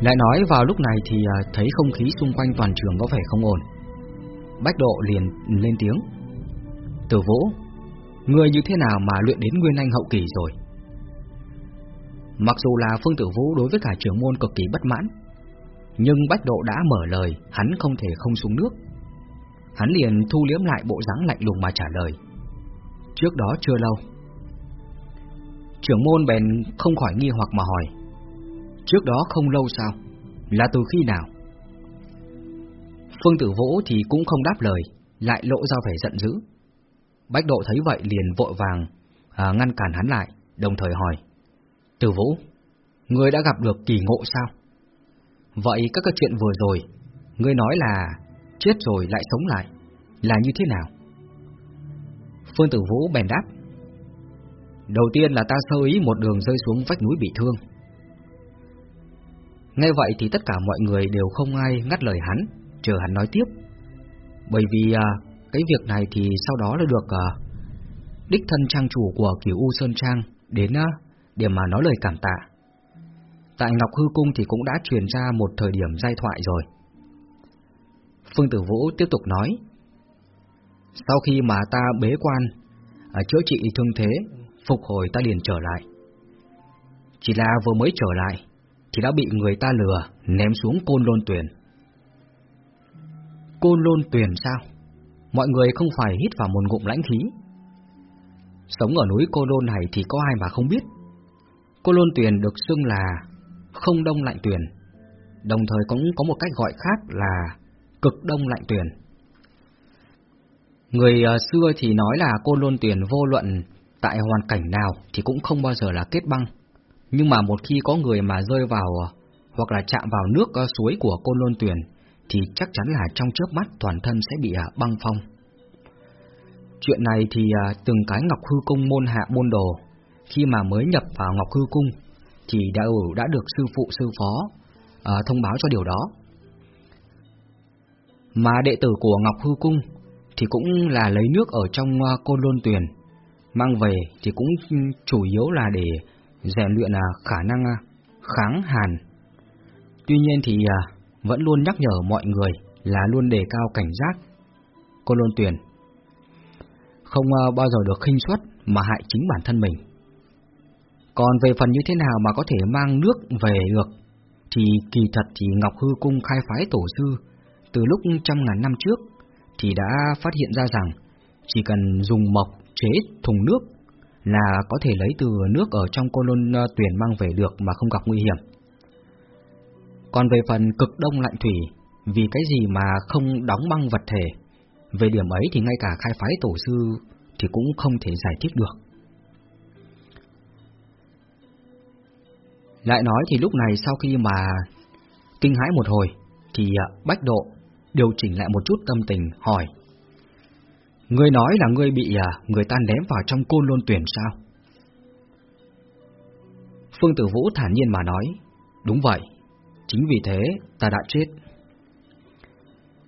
Lại nói vào lúc này thì à, thấy không khí xung quanh toàn trường có vẻ không ổn. Bách Độ liền lên tiếng. Tử Vũ, người như thế nào mà luyện đến Nguyên Anh hậu kỳ rồi? Mặc dù là Phương Tử Vũ đối với cả trưởng môn cực kỳ bất mãn, nhưng Bách Độ đã mở lời, hắn không thể không xuống nước. Hắn liền thu liếm lại bộ dáng lạnh lùng mà trả lời. Trước đó chưa lâu. Trưởng môn bèn không khỏi nghi hoặc mà hỏi. Trước đó không lâu sao? Là từ khi nào? Phương Tử Vũ thì cũng không đáp lời, lại lộ ra vẻ giận dữ. Bách Độ thấy vậy liền vội vàng à, ngăn cản hắn lại, đồng thời hỏi. Tử Vũ, ngươi đã gặp được kỳ ngộ sao? Vậy các cái chuyện vừa rồi, ngươi nói là chết rồi lại sống lại, là như thế nào? Phương Tử Vũ bèn đáp. Đầu tiên là ta sơ ý một đường rơi xuống vách núi bị thương. Nghe vậy thì tất cả mọi người đều không ai ngắt lời hắn, chờ hắn nói tiếp. Bởi vì à, cái việc này thì sau đó là được à, đích thân trang chủ của Kiều U Sơn Trang đến à, để mà nói lời cảm tạ. Tại Ngọc Hư Cung thì cũng đã truyền ra một thời điểm giai thoại rồi. Phương Tử Vũ tiếp tục nói. Sau khi mà ta bế quan, à, chữa trị thương thế, phục hồi ta liền trở lại. Chỉ là vừa mới trở lại, thì đã bị người ta lừa, ném xuống côn lôn tuyển. Côn lôn tuyển sao? Mọi người không phải hít vào một ngụm lãnh khí. Sống ở núi côn Lôn này thì có ai mà không biết. Côn Lôn Tuyền được xưng là không đông lạnh tuyền, đồng thời cũng có một cách gọi khác là cực đông lạnh tuyền. Người ờ, xưa thì nói là Côn Lôn Tuyền vô luận tại hoàn cảnh nào thì cũng không bao giờ là kết băng. Nhưng mà một khi có người mà rơi vào ờ, hoặc là chạm vào nước ờ, suối của Côn Lôn Tuyền thì chắc chắn là trong chớp mắt toàn thân sẽ bị ờ, băng phong. Chuyện này thì từng cái Ngọc Hư Cung môn hạ môn đồ khi mà mới nhập vào Ngọc Hư Cung thì đã ừ, đã được sư phụ sư phó à, thông báo cho điều đó. Mà đệ tử của Ngọc Hư Cung thì cũng là lấy nước ở trong côn lôn tuyền, mang về thì cũng ừ, chủ yếu là để rèn luyện là khả năng à, kháng hàn. Tuy nhiên thì à, vẫn luôn nhắc nhở mọi người là luôn đề cao cảnh giác. Côn lôn tuyền không à, bao giờ được khinh suất mà hại chính bản thân mình. Còn về phần như thế nào mà có thể mang nước về được, thì kỳ thật thì Ngọc Hư Cung khai phái tổ sư từ lúc trăm ngàn năm trước thì đã phát hiện ra rằng chỉ cần dùng mộc chế thùng nước là có thể lấy từ nước ở trong colon lôn ờ, tuyển mang về được mà không gặp nguy hiểm. Còn về phần cực đông lạnh thủy, vì cái gì mà không đóng băng vật thể, về điểm ấy thì ngay cả khai phái tổ sư thì cũng không thể giải thích được. Lại nói thì lúc này sau khi mà kinh hãi một hồi, thì ờ, Bách Độ điều chỉnh lại một chút tâm tình, hỏi. Ngươi nói là ngươi bị à, người ta ném vào trong côn lôn tuyển sao? Phương Tử Vũ thản nhiên mà nói, đúng vậy, chính vì thế ta đã chết.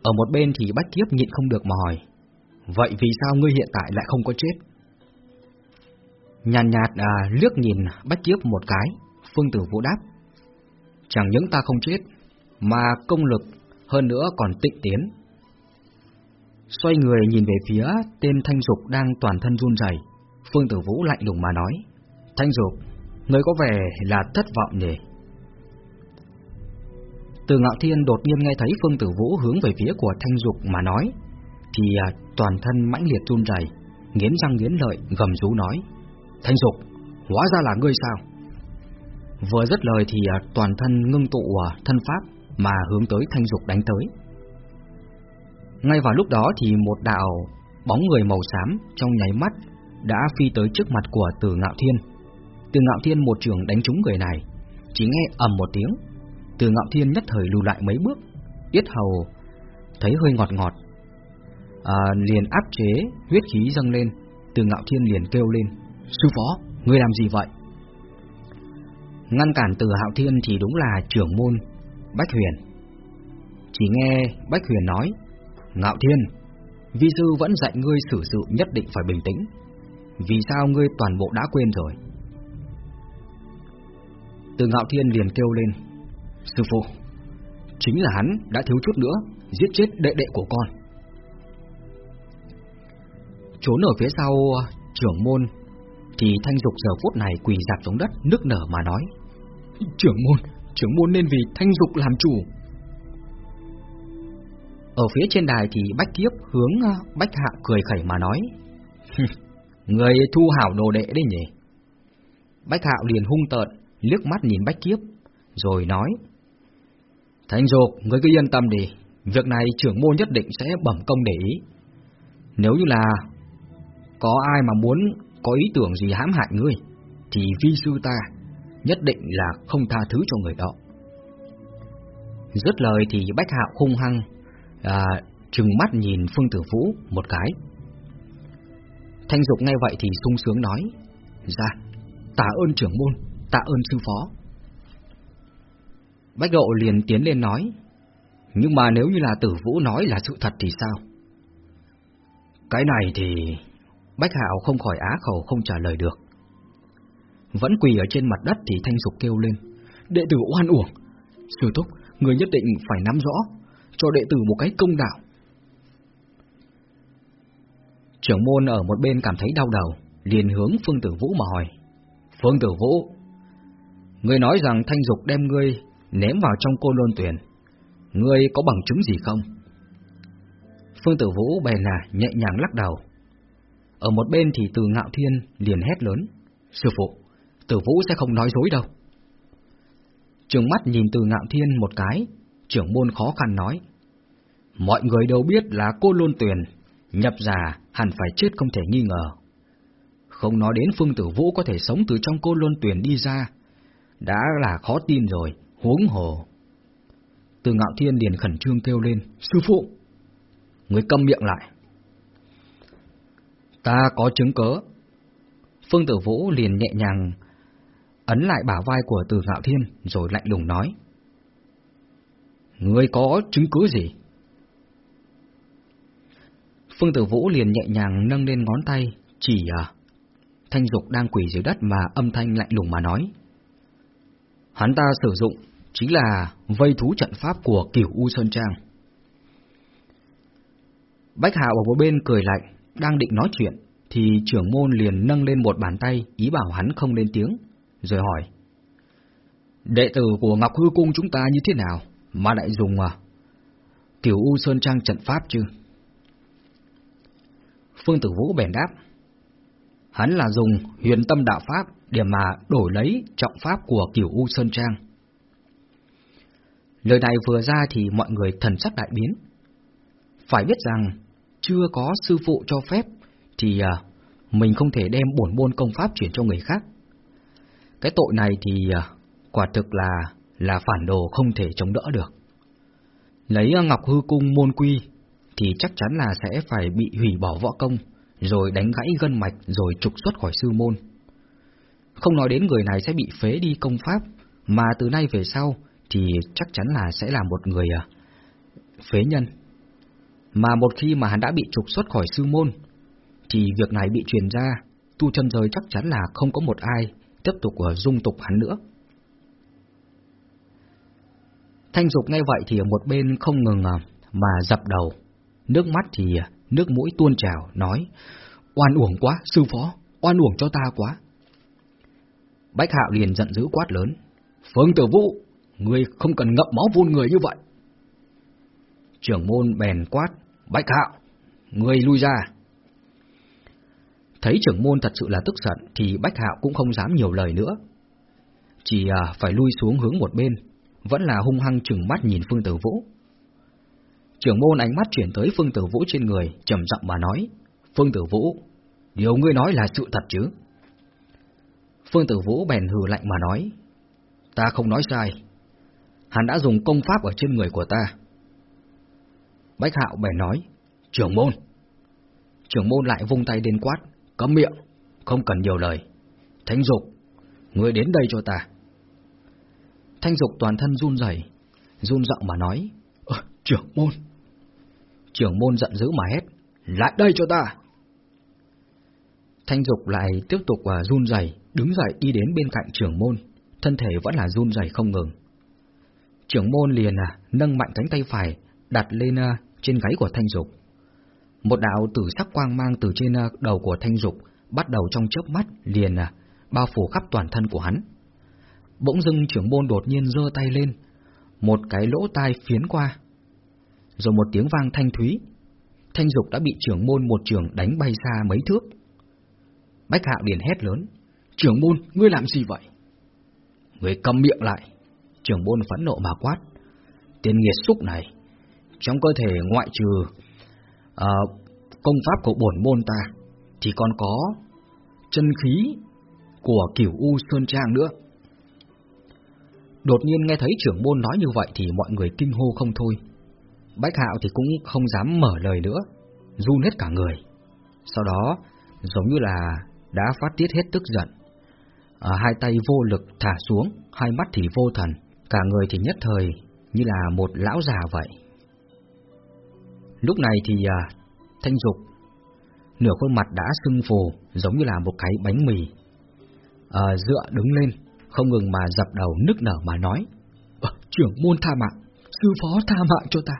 Ở một bên thì Bách Kiếp nhịn không được mà hỏi, vậy vì sao ngươi hiện tại lại không có chết? Nhàn nhạt, nhạt à, liếc nhìn Bách Kiếp một cái, Phương Tử Vũ đáp. Chẳng những ta không chết, mà công lực hơn nữa còn tịnh tiến. Xoay người nhìn về phía tên Thanh Dục đang toàn thân run rẩy, Phương Tử Vũ lạnh lùng mà nói: "Thanh Dục, ngươi có vẻ là thất vọng nhỉ?" Từ Ngạo Thiên đột nhiên nghe thấy Phương Tử Vũ hướng về phía của Thanh Dục mà nói, thì à, toàn thân mãnh liệt run rẩy, nghiến răng nghiến lợi gầm rú nói: "Thanh Dục, hóa ra là ngươi sao?" Vừa dứt lời thì à, toàn thân ngưng tụ à, thân pháp mà hướng tới thanh dục đánh tới. Ngay vào lúc đó thì một đạo bóng người màu xám trong nháy mắt đã phi tới trước mặt của Từ Ngạo Thiên. Từ Ngạo Thiên một trường đánh trúng người này, chỉ nghe ầm một tiếng, Từ Ngạo Thiên nhất thời lùi lại mấy bước, yết hầu thấy hơi ngọt ngọt, à, liền áp chế huyết khí dâng lên. Từ Ngạo Thiên liền kêu lên: "Sư phó, ngươi làm gì vậy?" Ngăn cản từ Hạo Thiên thì đúng là trưởng môn Bách Huyền. Chỉ nghe Bách Huyền nói, Ngạo Thiên, vi sư vẫn dạy ngươi xử sự nhất định phải bình tĩnh. Vì sao ngươi toàn bộ đã quên rồi? Từ Ngạo Thiên liền kêu lên, Sư phụ, chính là hắn đã thiếu chút nữa giết chết đệ đệ của con. Trốn ở phía sau uh, trưởng môn thì Thanh Dục giờ phút này quỳ dạp xuống đất nức nở mà nói: "Trưởng môn, trưởng môn nên vì Thanh Dục làm chủ." Ở phía trên đài thì Bách Kiếp hướng ờ, Bách Hạo cười khẩy mà nói: "Người thu hảo đồ đệ đấy nhỉ?" Bách Hạo liền hung tợn liếc mắt nhìn Bách Kiếp, rồi nói: thành Dục, người cứ yên tâm đi, việc này trưởng môn nhất định sẽ bẩm công để ý. Nếu như là có ai mà muốn có ý tưởng gì hãm hại ngươi, thì vi sư ta nhất định là không tha thứ cho người đó. Dứt lời thì Bách Hạo hung hăng, à, trừng mắt nhìn Phương Tử Vũ một cái. Thanh Dục nghe vậy thì sung sướng nói, ra, dạ, tạ ơn trưởng môn, tạ ơn sư phó. Bách Độ liền tiến lên nói, nhưng mà nếu như là Tử Vũ nói là sự thật thì sao? Cái này thì Bách Hạo không khỏi á khẩu không trả lời được. Vẫn quỳ ở trên mặt đất thì Thanh Dục kêu lên. Đệ tử oan uổng. Sư Thúc, người nhất định phải nắm rõ, cho đệ tử một cái công đạo. Trưởng môn ở một bên cảm thấy đau đầu, liền hướng Phương Tử Vũ mà hỏi. Phương Tử Vũ, ngươi nói rằng Thanh Dục đem ngươi ném vào trong cô lôn tuyển. Ngươi có bằng chứng gì không? Phương Tử Vũ bèn là nhẹ nhàng lắc đầu. Ở một bên thì từ ngạo thiên liền hét lớn. Sư phụ, tử vũ sẽ không nói dối đâu. Trường mắt nhìn từ ngạo thiên một cái, trưởng môn khó khăn nói. Mọi người đều biết là cô lôn tuyền, nhập giả hẳn phải chết không thể nghi ngờ. Không nói đến phương tử vũ có thể sống từ trong cô lôn tuyền đi ra, đã là khó tin rồi, huống hồ. Từ ngạo thiên liền khẩn trương kêu lên, sư phụ, người câm miệng lại. Ta có chứng cớ. Phương Tử Vũ liền nhẹ nhàng ấn lại bả vai của Từ Ngạo Thiên rồi lạnh lùng nói. Ngươi có chứng cứ gì? Phương Tử Vũ liền nhẹ nhàng nâng lên ngón tay, chỉ à. Thanh Dục đang quỳ dưới đất mà âm thanh lạnh lùng mà nói. Hắn ta sử dụng chính là vây thú trận pháp của Cửu U Sơn Trang. Bách Hạo ở một bên cười lạnh, đang định nói chuyện, thì trưởng môn liền nâng lên một bàn tay, ý bảo hắn không lên tiếng, rồi hỏi. Đệ tử của Ngọc Hư Cung chúng ta như thế nào, mà lại dùng à? Kiểu U Sơn Trang trận pháp chứ? Phương Tử Vũ bèn đáp. Hắn là dùng huyền tâm đạo pháp để mà đổi lấy trọng pháp của Kiểu U Sơn Trang. Lời này vừa ra thì mọi người thần sắc đại biến. Phải biết rằng chưa có sư phụ cho phép thì à, mình không thể đem bổn môn công pháp chuyển cho người khác. Cái tội này thì à, quả thực là là phản đồ không thể chống đỡ được. Lấy Ngọc Hư Cung môn quy thì chắc chắn là sẽ phải bị hủy bỏ võ công, rồi đánh gãy gân mạch rồi trục xuất khỏi sư môn. Không nói đến người này sẽ bị phế đi công pháp, mà từ nay về sau thì chắc chắn là sẽ là một người à, phế nhân. Mà một khi mà hắn đã bị trục xuất khỏi sư môn, thì việc này bị truyền ra, tu chân giới chắc chắn là không có một ai tiếp tục à, dung tục hắn nữa. Thanh Dục nghe vậy thì ở một bên không ngừng à, mà dập đầu, nước mắt thì à, nước mũi tuôn trào, nói, oan uổng quá, sư phó, oan uổng cho ta quá. Bách Hạo liền giận dữ quát lớn, Phương Tử Vũ, ngươi không cần ngậm máu vun người như vậy. Trưởng môn bèn quát, Bách Hạo, ngươi lui ra. Thấy trưởng môn thật sự là tức giận thì Bách Hạo cũng không dám nhiều lời nữa. Chỉ à, phải lui xuống hướng một bên, vẫn là hung hăng chừng mắt nhìn Phương Tử Vũ. Trưởng môn ánh mắt chuyển tới Phương Tử Vũ trên người, trầm giọng mà nói, Phương Tử Vũ, điều ngươi nói là sự thật chứ? Phương Tử Vũ bèn hừ lạnh mà nói, ta không nói sai, hắn đã dùng công pháp ở trên người của ta. Bách Hạo bèn nói, trưởng môn. Trưởng môn lại vung tay đến quát, Cấm miệng, không cần nhiều lời. Thanh Dục, ngươi đến đây cho ta. Thanh Dục toàn thân run rẩy, run giọng mà nói, Ờ, trưởng môn. Trưởng môn giận dữ mà hét, lại đây cho ta. Thanh Dục lại tiếp tục và run rẩy, đứng dậy đi đến bên cạnh trưởng môn, thân thể vẫn là run rẩy không ngừng. Trưởng môn liền à, nâng mạnh cánh tay phải, đặt lên à, trên gáy của Thanh Dục. Một đạo tử sắc quang mang từ trên à, đầu của Thanh Dục bắt đầu trong chớp mắt liền à, bao phủ khắp toàn thân của hắn. Bỗng dưng trưởng môn đột nhiên giơ tay lên, một cái lỗ tai phiến qua. Rồi một tiếng vang thanh thúy, Thanh Dục đã bị trưởng môn một trường đánh bay xa mấy thước. Bách Hạo liền hét lớn, trưởng môn, ngươi làm gì vậy? Ngươi cầm miệng lại, trưởng môn phẫn nộ mà quát. Tiền nghiệt xúc này, trong cơ thể ngoại trừ uh, công pháp của bổn môn ta, thì còn có chân khí của cửu U Sơn Trang nữa. Đột nhiên nghe thấy trưởng môn nói như vậy thì mọi người kinh hô không thôi. Bách Hạo thì cũng không dám mở lời nữa, run hết cả người. Sau đó, giống như là đã phát tiết hết tức giận. À, hai tay vô lực thả xuống, hai mắt thì vô thần, cả người thì nhất thời như là một lão già vậy. Lúc này thì à, Thanh Dục nửa khuôn mặt đã sưng phù giống như là một cái bánh mì. À, dựa đứng lên, không ngừng mà dập đầu nức nở mà nói. À, trưởng môn tha mạng, sư phó tha mạng cho ta.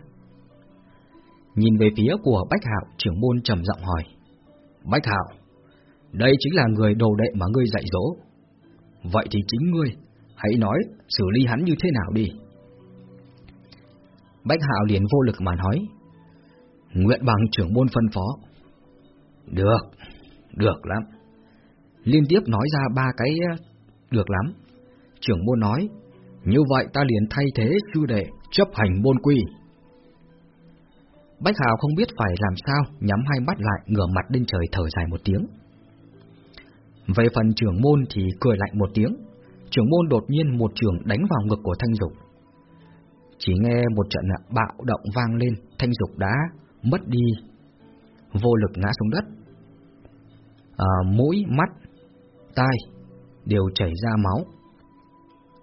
Nhìn về phía của Bách Hạo, trưởng môn trầm giọng hỏi. Bách Hạo, đây chính là người đồ đệ mà ngươi dạy dỗ. Vậy thì chính ngươi, hãy nói xử lý hắn như thế nào đi. Bách Hạo liền vô lực mà nói. Nguyện bằng trưởng môn phân phó. Được, được lắm. Liên tiếp nói ra ba cái được lắm. Trưởng môn nói, như vậy ta liền thay thế sư đệ chấp hành môn quy. Bách Hào không biết phải làm sao, nhắm hai mắt lại, ngửa mặt lên trời thở dài một tiếng. Về phần trưởng môn thì cười lạnh một tiếng, trưởng môn đột nhiên một trường đánh vào ngực của Thanh Dục. Chỉ nghe một trận bạo động vang lên, Thanh Dục đã mất đi, vô lực ngã xuống đất. À, mũi, mắt, tai đều chảy ra máu.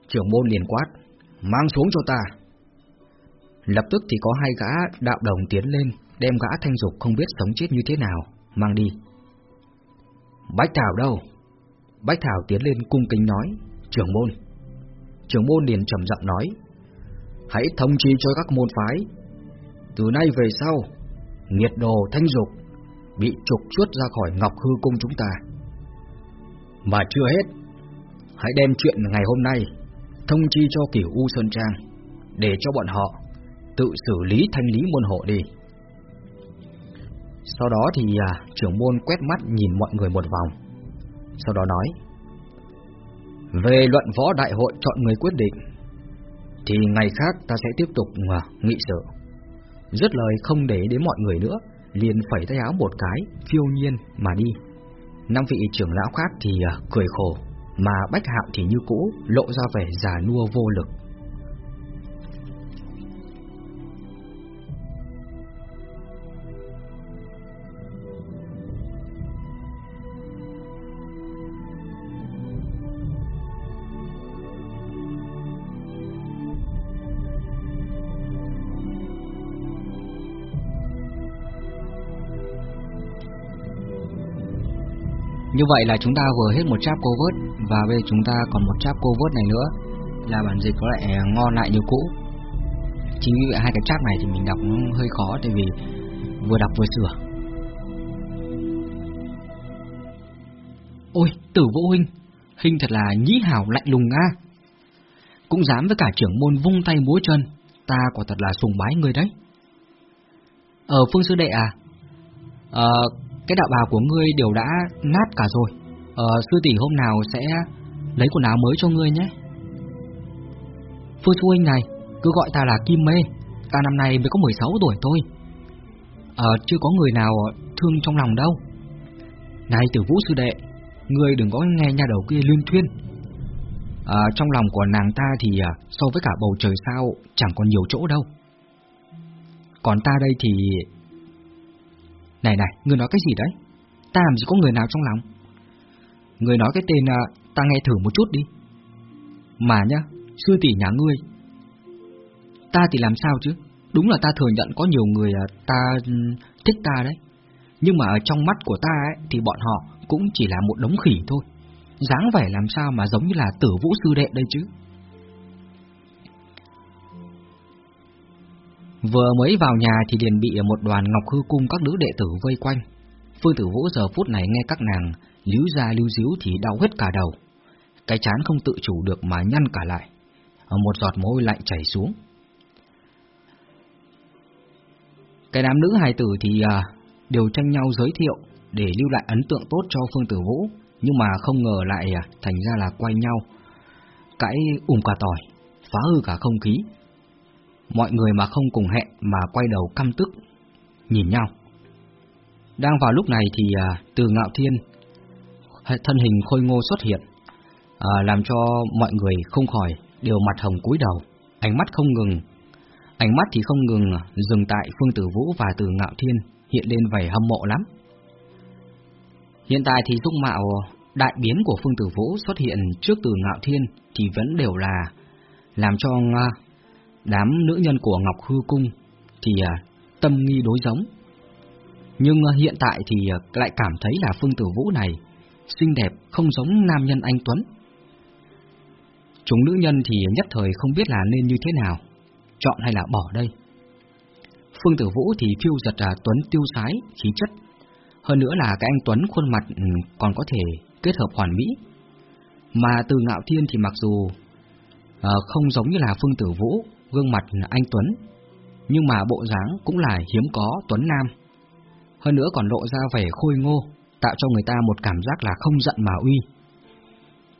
Trưởng môn liền quát, mang xuống cho ta. Lập tức thì có hai gã đạo đồng tiến lên, đem gã thanh dục không biết sống chết như thế nào, mang đi. Bách Thảo đâu? Bách Thảo tiến lên cung kính nói, trưởng môn. Trưởng môn liền trầm giọng nói, hãy thông chi cho các môn phái. Từ nay về sau, nghiệt đồ thanh dục bị trục xuất ra khỏi Ngọc Hư Cung chúng ta. Mà chưa hết, hãy đem chuyện ngày hôm nay thông chi cho kiểu U Sơn Trang để cho bọn họ tự xử lý thanh lý môn hộ đi. Sau đó thì à, trưởng môn quét mắt nhìn mọi người một vòng, sau đó nói Về luận võ đại hội chọn người quyết định Thì ngày khác ta sẽ tiếp tục à, nghị sự. Rất lời không để đến mọi người nữa Liền phẩy tay áo một cái Phiêu nhiên mà đi. Năm vị trưởng lão khác thì à, cười khổ Mà Bách Hạo thì như cũ Lộ ra vẻ già nua vô lực. Như vậy là chúng ta vừa hết một chap covert và bây giờ chúng ta còn một chap covert này nữa là bản dịch có lại ngon lại như cũ. Chính vì vậy hai cái chap này thì mình đọc nó hơi khó tại vì vừa đọc vừa sửa. Ôi, tử vũ huynh, hình thật là nhĩ hảo lạnh lùng a Cũng dám với cả trưởng môn vung tay múa chân, ta quả thật là sùng bái người đấy. Ở ờ, Phương Sư Đệ à? Ờ, cái đạo bào của ngươi đều đã nát cả rồi. Ờ, sư tỷ hôm nào sẽ lấy quần áo mới cho ngươi nhé. Phương Thu Huynh này, cứ gọi ta là Kim Mê. Ta năm nay mới có 16 tuổi thôi. Ờ, chưa có người nào thương trong lòng đâu. Này tử vũ sư đệ Ngươi đừng có nghe nhà đầu kia liên thuyên. À, Trong lòng của nàng ta thì à, so với cả bầu trời sao chẳng còn nhiều chỗ đâu. Còn ta đây thì này này, người nói cái gì đấy? Ta làm gì có người nào trong lòng? Người nói cái tên à, ta nghe thử một chút đi. Mà nhá, sư tỷ nhà ngươi. Ta thì làm sao chứ? Đúng là ta thừa nhận có nhiều người à, ta ừ, thích ta đấy. Nhưng mà ở trong mắt của ta ấy, thì bọn họ cũng chỉ là một đống khỉ thôi. dáng vẻ làm sao mà giống như là tử vũ sư đệ đây chứ? Vừa mới vào nhà thì liền bị một đoàn ngọc hư cung các nữ đệ tử vây quanh. Phương Tử Vũ giờ phút này nghe các nàng líu ra lưu díu thì đau hết cả đầu. Cái chán không tự chủ được mà nhăn cả lại. Một giọt môi lạnh chảy xuống. Cái đám nữ hài tử thì à, đều tranh nhau giới thiệu để lưu lại ấn tượng tốt cho Phương Tử Vũ, nhưng mà không ngờ lại à, thành ra là quay nhau, cãi ùm cả tỏi, phá hư cả không khí. Mọi người mà không cùng hẹn mà quay đầu căm tức, nhìn nhau. Đang vào lúc này thì à, từ ngạo thiên, thân hình khôi ngô xuất hiện, à, làm cho mọi người không khỏi đều mặt hồng cúi đầu, ánh mắt không ngừng Ánh mắt thì không ngừng dừng tại Phương Tử Vũ và Từ Ngạo Thiên, hiện lên vẻ hâm mộ lắm. Hiện tại thì dung mạo đại biến của Phương Tử Vũ xuất hiện trước Từ Ngạo Thiên thì vẫn đều là làm cho à, đám nữ nhân của Ngọc Hư Cung thì à, tâm nghi đối giống. Nhưng à, hiện tại thì à, lại cảm thấy là Phương Tử Vũ này xinh đẹp không giống nam nhân anh Tuấn. Chúng nữ nhân thì nhất thời không biết là nên như thế nào chọn hay là bỏ đây. Phương Tử Vũ thì phiêu giật là Tuấn tiêu sái, khí chất. Hơn nữa là cái anh Tuấn khuôn mặt ừ, còn có thể kết hợp hoàn mỹ. Mà từ Ngạo Thiên thì mặc dù uh, không giống như là Phương Tử Vũ, gương mặt anh Tuấn, nhưng mà bộ dáng cũng là hiếm có Tuấn Nam. Hơn nữa còn lộ ra vẻ khôi ngô, tạo cho người ta một cảm giác là không giận mà uy.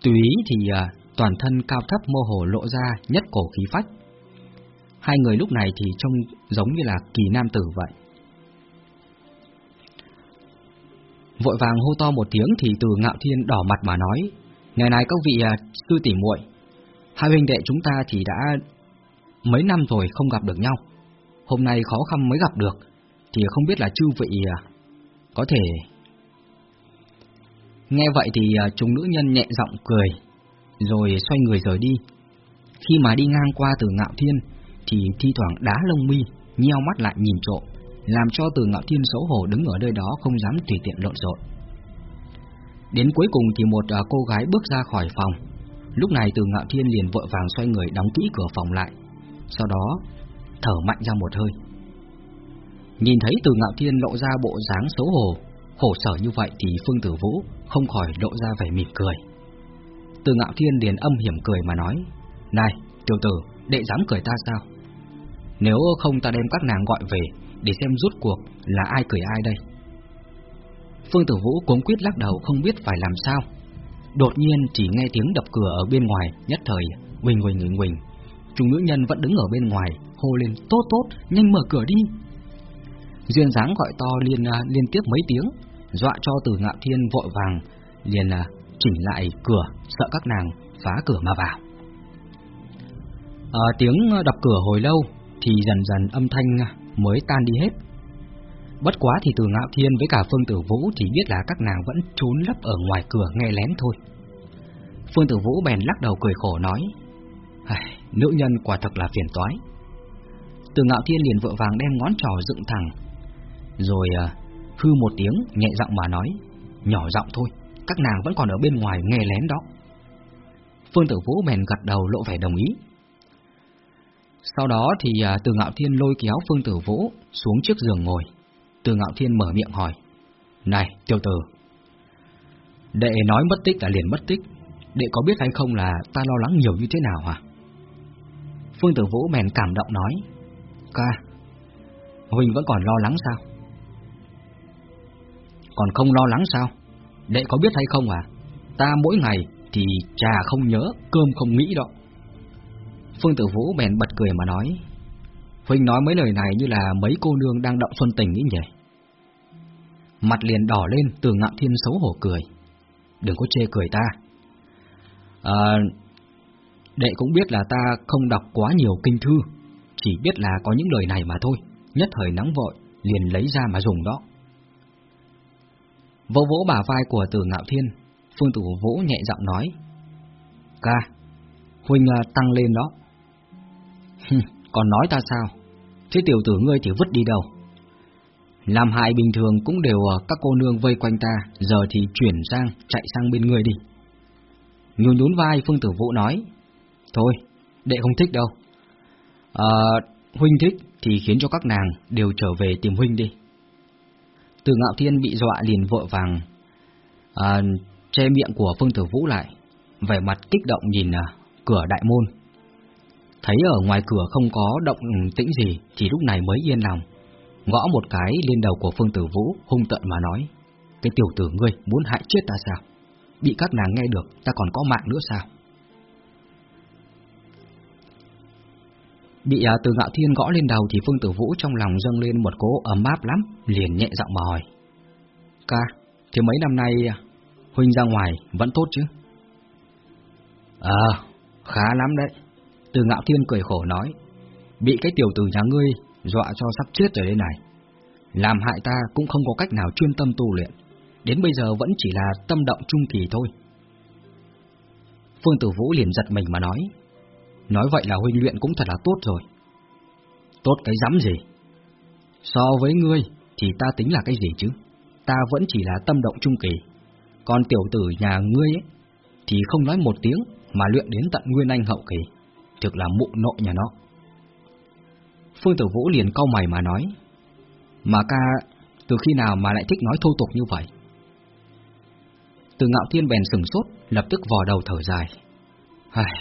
Tùy thì à, toàn thân cao thấp mơ hồ lộ ra nhất cổ khí phách. Hai người lúc này thì trông giống như là kỳ nam tử vậy. Vội vàng hô to một tiếng thì từ ngạo thiên đỏ mặt mà nói, Ngày này các vị à, sư tỉ muội, hai huynh đệ chúng ta thì đã mấy năm rồi không gặp được nhau. Hôm nay khó khăn mới gặp được, thì không biết là chư vị à, có thể... Nghe vậy thì à, chúng nữ nhân nhẹ giọng cười, rồi xoay người rời đi. Khi mà đi ngang qua từ ngạo thiên, thì thi thoảng đá lông mi, nheo mắt lại nhìn trộm, làm cho từ ngạo thiên xấu hổ đứng ở nơi đó không dám tùy tiện lộn xộn. Đến cuối cùng thì một à, cô gái bước ra khỏi phòng. Lúc này từ ngạo thiên liền vội vàng xoay người đóng kỹ cửa phòng lại, sau đó thở mạnh ra một hơi. Nhìn thấy từ ngạo thiên lộ ra bộ dáng xấu hổ, khổ sở như vậy thì Phương Tử Vũ không khỏi lộ ra vẻ mỉm cười. Từ ngạo thiên liền âm hiểm cười mà nói, Này, tiểu tử, đệ dám cười ta sao? Nếu không ta đem các nàng gọi về Để xem rút cuộc là ai cười ai đây Phương Tử Vũ cuống quyết lắc đầu không biết phải làm sao Đột nhiên chỉ nghe tiếng đập cửa ở bên ngoài Nhất thời Huỳnh huỳnh huỳnh huỳnh Chúng nữ nhân vẫn đứng ở bên ngoài Hô lên tốt tốt nhanh mở cửa đi Duyên dáng gọi to liên à, liên tiếp mấy tiếng Dọa cho từ ngạo thiên vội vàng Liền là chỉnh lại cửa Sợ các nàng phá cửa mà vào à, Tiếng đập cửa hồi lâu thì dần dần âm thanh à, mới tan đi hết. Bất quá thì từ Ngạo Thiên với cả Phương Tử Vũ thì biết là các nàng vẫn trốn lấp ở ngoài cửa nghe lén thôi. Phương Tử Vũ bèn lắc đầu cười khổ nói, nữ nhân quả thật là phiền toái. Từ Ngạo Thiên liền vội vàng đem ngón trò dựng thẳng, rồi uh, hư một tiếng nhẹ giọng mà nói, nhỏ giọng thôi, các nàng vẫn còn ở bên ngoài nghe lén đó. Phương Tử Vũ bèn gật đầu lộ vẻ đồng ý. Sau đó thì à, Từ Ngạo Thiên lôi kéo Phương Tử Vũ xuống trước giường ngồi. Từ Ngạo Thiên mở miệng hỏi. Này, tiểu tử. Đệ nói mất tích là liền mất tích. Đệ có biết hay không là ta lo lắng nhiều như thế nào hả? Phương Tử Vũ bèn cảm động nói. Ca, Huỳnh vẫn còn lo lắng sao? Còn không lo lắng sao? Đệ có biết hay không à? Ta mỗi ngày thì trà không nhớ, cơm không nghĩ đó. Phương Tử Vũ bèn bật cười mà nói Huynh nói mấy lời này như là mấy cô nương đang động xuân tình ý nhỉ Mặt liền đỏ lên từ ngạo thiên xấu hổ cười Đừng có chê cười ta à, Đệ cũng biết là ta không đọc quá nhiều kinh thư Chỉ biết là có những lời này mà thôi Nhất thời nắng vội liền lấy ra mà dùng đó Vỗ vỗ bả vai của tử ngạo thiên Phương Tử Vũ nhẹ giọng nói Ca Huynh à, tăng lên đó còn nói ta sao? Thế tiểu tử ngươi thì vứt đi đâu? Làm hại bình thường cũng đều các cô nương vây quanh ta, giờ thì chuyển sang, chạy sang bên ngươi đi. Nhún nhún vai Phương Tử Vũ nói, Thôi, đệ không thích đâu. À, huynh thích thì khiến cho các nàng đều trở về tìm huynh đi. Từ ngạo thiên bị dọa liền vội vàng à, che miệng của Phương Tử Vũ lại, vẻ mặt kích động nhìn à, cửa đại môn. Thấy ở ngoài cửa không có động tĩnh gì thì lúc này mới yên lòng, gõ một cái lên đầu của Phương Tử Vũ hung tận mà nói, cái tiểu tử ngươi muốn hại chết ta sao? Bị các nàng nghe được ta còn có mạng nữa sao? Bị à, từ ngạo thiên gõ lên đầu thì Phương Tử Vũ trong lòng dâng lên một cỗ ấm áp lắm, liền nhẹ giọng mà hỏi. Ca, thì mấy năm nay à, Huynh ra ngoài vẫn tốt chứ? Ờ, khá lắm đấy. Từ ngạo thiên cười khổ nói, bị cái tiểu tử nhà ngươi dọa cho sắp chết rồi đây này. Làm hại ta cũng không có cách nào chuyên tâm tu luyện, đến bây giờ vẫn chỉ là tâm động trung kỳ thôi. Phương Tử Vũ liền giật mình mà nói, nói vậy là huynh luyện cũng thật là tốt rồi. Tốt cái dám gì? So với ngươi thì ta tính là cái gì chứ? Ta vẫn chỉ là tâm động trung kỳ, còn tiểu tử nhà ngươi ấy, thì không nói một tiếng mà luyện đến tận nguyên anh hậu kỳ, thực là mụ nội nhà nó. Phương Tử Vũ liền cau mày mà nói, mà ca từ khi nào mà lại thích nói thô tục như vậy? Từ ngạo thiên bèn sừng sốt, lập tức vò đầu thở dài. Hài,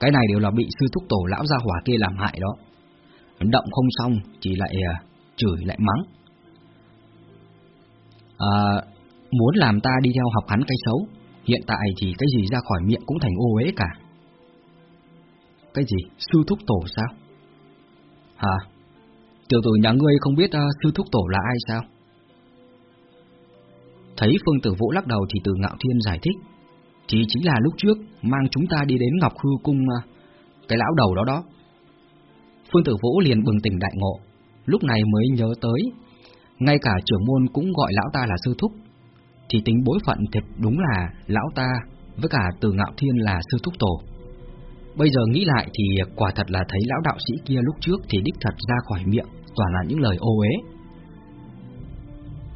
cái này đều là bị sư thúc tổ lão gia hỏa kia làm hại đó. Động không xong, chỉ lại uh, chửi lại mắng. À, muốn làm ta đi theo học hắn cái xấu, hiện tại thì cái gì ra khỏi miệng cũng thành ô uế cả. Cái gì? Sư thúc tổ sao? Hả? Tiểu tử nhà ngươi không biết uh, sư thúc tổ là ai sao? Thấy Phương Tử Vũ lắc đầu thì từ ngạo thiên giải thích. Thì chính là lúc trước mang chúng ta đi đến Ngọc Hư Cung à, cái lão đầu đó đó. Phương Tử Vũ liền bừng tỉnh đại ngộ, lúc này mới nhớ tới, ngay cả trưởng môn cũng gọi lão ta là sư thúc, thì tính bối phận thật đúng là lão ta với cả từ ngạo thiên là sư thúc tổ. Bây giờ nghĩ lại thì quả thật là thấy lão đạo sĩ kia lúc trước thì đích thật ra khỏi miệng, toàn là những lời ô uế.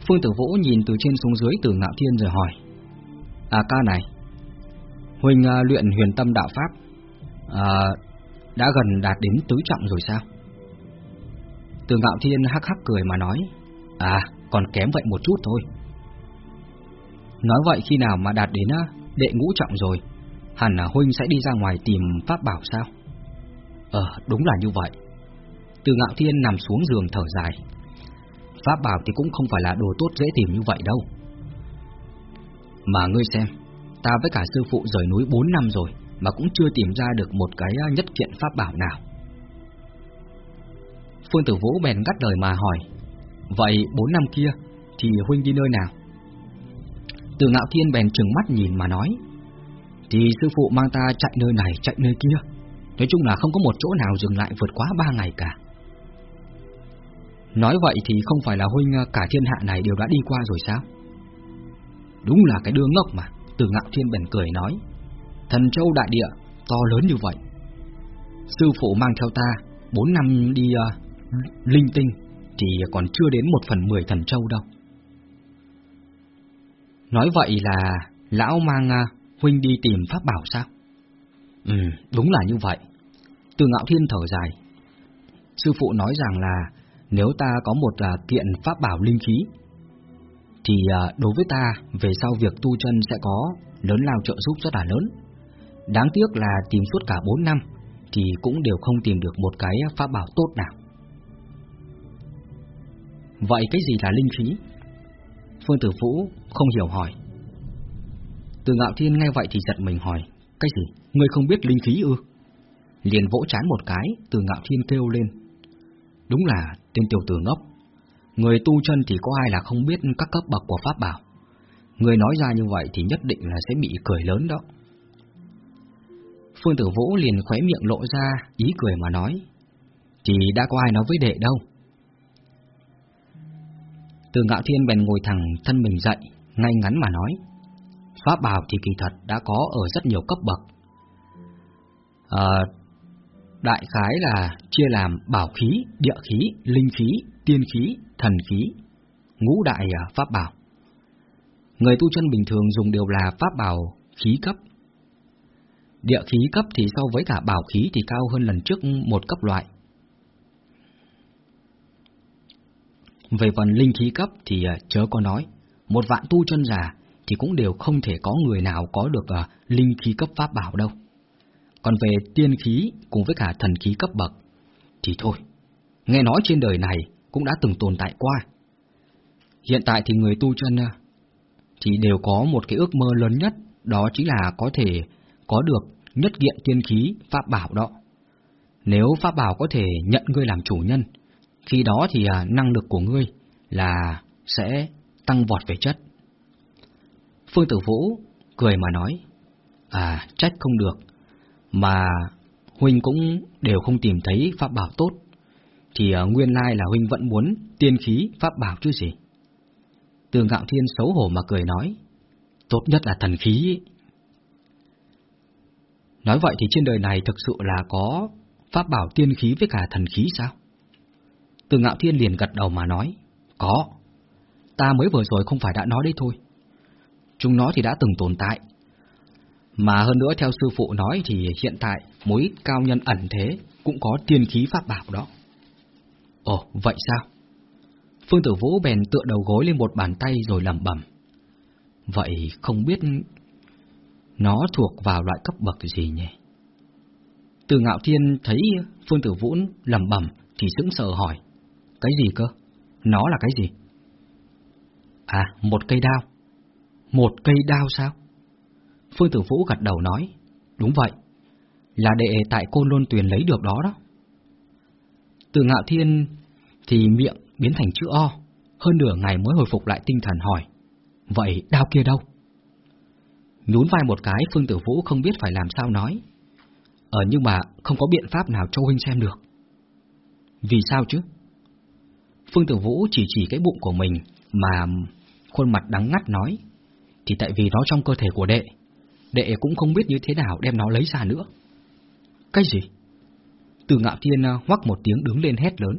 Phương Tử Vũ nhìn từ trên xuống dưới từ ngạo thiên rồi hỏi, À ca này, huynh uh, luyện huyền tâm đạo Pháp, uh, đã gần đạt đến tứ trọng rồi sao? Từ ngạo thiên hắc hắc cười mà nói, À, còn kém vậy một chút thôi. Nói vậy khi nào mà đạt đến à, đệ ngũ trọng rồi, hẳn là Huynh sẽ đi ra ngoài tìm pháp bảo sao? Ờ, đúng là như vậy. Từ ngạo thiên nằm xuống giường thở dài. Pháp bảo thì cũng không phải là đồ tốt dễ tìm như vậy đâu. Mà ngươi xem, ta với cả sư phụ rời núi 4 năm rồi, mà cũng chưa tìm ra được một cái à, nhất kiện pháp bảo nào. Phương Tử Vũ bèn gắt lời mà hỏi, vậy 4 năm kia thì Huynh đi nơi nào? Từ ngạo thiên bèn trừng mắt nhìn mà nói Thì sư phụ mang ta chạy nơi này chạy nơi kia Nói chung là không có một chỗ nào dừng lại vượt quá ba ngày cả Nói vậy thì không phải là huynh à, cả thiên hạ này đều đã đi qua rồi sao Đúng là cái đương ngốc mà từ ngạo thiên bèn cười nói Thần châu đại địa to lớn như vậy Sư phụ mang theo ta Bốn năm đi uh, linh tinh Thì còn chưa đến một phần mười thần châu đâu Nói vậy là lão mang uh, huynh đi tìm pháp bảo sao? Ừ, đúng là như vậy. Từ ngạo thiên thở dài. Sư phụ nói rằng là nếu ta có một uh, kiện pháp bảo linh khí, thì à, đối với ta về sau việc tu chân sẽ có lớn lao trợ giúp rất là lớn. Đáng tiếc là tìm suốt cả 4 năm thì cũng đều không tìm được một cái pháp bảo tốt nào. Vậy cái gì là linh khí? Phương Tử Vũ không hiểu hỏi. Từ ngạo thiên nghe vậy thì giật mình hỏi, cái gì, ngươi không biết linh khí ư? Liền vỗ chán một cái, từ ngạo thiên kêu lên. Đúng là tên tiểu tử ngốc. Người tu chân thì có ai là không biết các cấp bậc của pháp bảo. Người nói ra như vậy thì nhất định là sẽ bị cười lớn đó. Phương Tử Vũ liền khóe miệng lộ ra ý cười mà nói. Thì đã có ai nói với đệ đâu. Từ ngạo thiên bèn ngồi thẳng thân mình dậy, ngay ngắn mà nói. Pháp bảo thì kỳ thật đã có ở rất nhiều cấp bậc. À, đại khái là chia làm bảo khí, địa khí, linh khí, tiên khí, thần khí, ngũ đại à, pháp bảo. Người tu chân bình thường dùng đều là pháp bảo khí cấp. Địa khí cấp thì so với cả bảo khí thì cao hơn lần trước một cấp loại. Về phần linh khí cấp thì à, chớ có nói, một vạn tu chân giả thì cũng đều không thể có người nào có được uh, linh khí cấp pháp bảo đâu. Còn về tiên khí cùng với cả thần khí cấp bậc thì thôi, nghe nói trên đời này cũng đã từng tồn tại qua. Hiện tại thì người tu chân à, thì đều có một cái ước mơ lớn nhất, đó chính là có thể có được nhất kiện tiên khí pháp bảo đó. Nếu pháp bảo có thể nhận ngươi làm chủ nhân, khi đó thì à, năng lực của ngươi là sẽ tăng vọt về chất. Phương Tử Vũ cười mà nói, à trách không được, mà Huynh cũng đều không tìm thấy pháp bảo tốt, thì à, nguyên lai là Huynh vẫn muốn tiên khí pháp bảo chứ gì. Từ ngạo thiên xấu hổ mà cười nói, tốt nhất là thần khí. Nói vậy thì trên đời này thực sự là có pháp bảo tiên khí với cả thần khí sao? Từ ngạo thiên liền gật đầu mà nói, có. Ta mới vừa rồi không phải đã nói đấy thôi. Chúng nó thì đã từng tồn tại. Mà hơn nữa theo sư phụ nói thì hiện tại mối cao nhân ẩn thế cũng có tiên khí pháp bảo đó. Ồ, vậy sao? Phương Tử Vũ bèn tựa đầu gối lên một bàn tay rồi lẩm bẩm. Vậy không biết nó thuộc vào loại cấp bậc gì nhỉ? Từ Ngạo Thiên thấy Phương Tử Vũ lẩm bẩm thì sững sờ hỏi. Cái gì cơ? Nó là cái gì? À, một cây đao. Một cây đao sao? Phương Tử Vũ gật đầu nói. Đúng vậy. Là đệ tại Côn Lôn Tuyền lấy được đó đó. Từ Ngạo Thiên thì miệng biến thành chữ O, hơn nửa ngày mới hồi phục lại tinh thần hỏi. Vậy đao kia đâu? Nhún vai một cái Phương Tử Vũ không biết phải làm sao nói. Ờ nhưng mà không có biện pháp nào cho huynh xem được. Vì sao chứ? Phương Tử Vũ chỉ chỉ cái bụng của mình mà khuôn mặt đắng ngắt nói. Thì tại vì nó trong cơ thể của đệ, đệ cũng không biết như thế nào đem nó lấy ra nữa. Cái gì? Từ ngạo thiên à, hoắc một tiếng đứng lên hét lớn.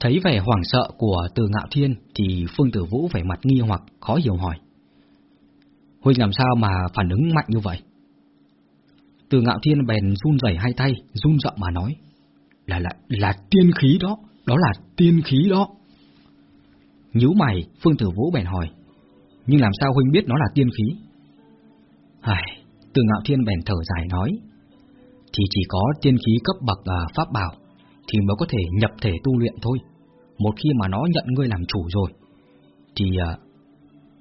Thấy vẻ hoảng sợ của từ ngạo thiên thì Phương Tử Vũ vẻ mặt nghi hoặc khó hiểu hỏi. Huynh làm sao mà phản ứng mạnh như vậy? Từ ngạo thiên bèn run rẩy hai tay, run giọng mà nói. Là là là tiên khí đó, đó là tiên khí đó. Nhíu mày, Phương Tử Vũ bèn hỏi. Nhưng làm sao Huynh biết nó là tiên khí? Hài, từ ngạo thiên bèn thở dài nói. Thì chỉ có tiên khí cấp bậc à, pháp bảo thì mới có thể nhập thể tu luyện thôi. Một khi mà nó nhận ngươi làm chủ rồi, thì à,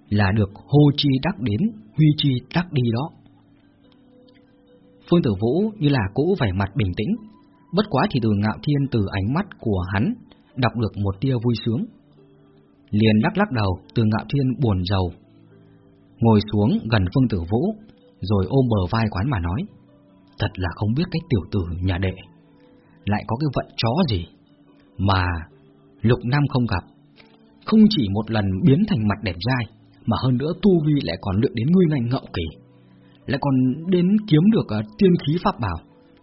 là được hô chi đắc đến, huy chi đắc đi đó. Phương Tử Vũ như là cũ vẻ mặt bình tĩnh, bất quá thì từ ngạo thiên từ ánh mắt của hắn đọc được một tia vui sướng. Liền lắc lắc đầu, từ ngạo thiên buồn rầu, ngồi xuống gần Phương Tử Vũ, rồi ôm bờ vai quán mà nói, thật là không biết cái tiểu tử nhà đệ lại có cái vận chó gì mà lục năm không gặp. Không chỉ một lần biến thành mặt đẹp dai, mà hơn nữa tu vi lại còn luyện đến nguyên ngành ngậu kỳ, lại còn đến kiếm được uh, tiên khí pháp bảo.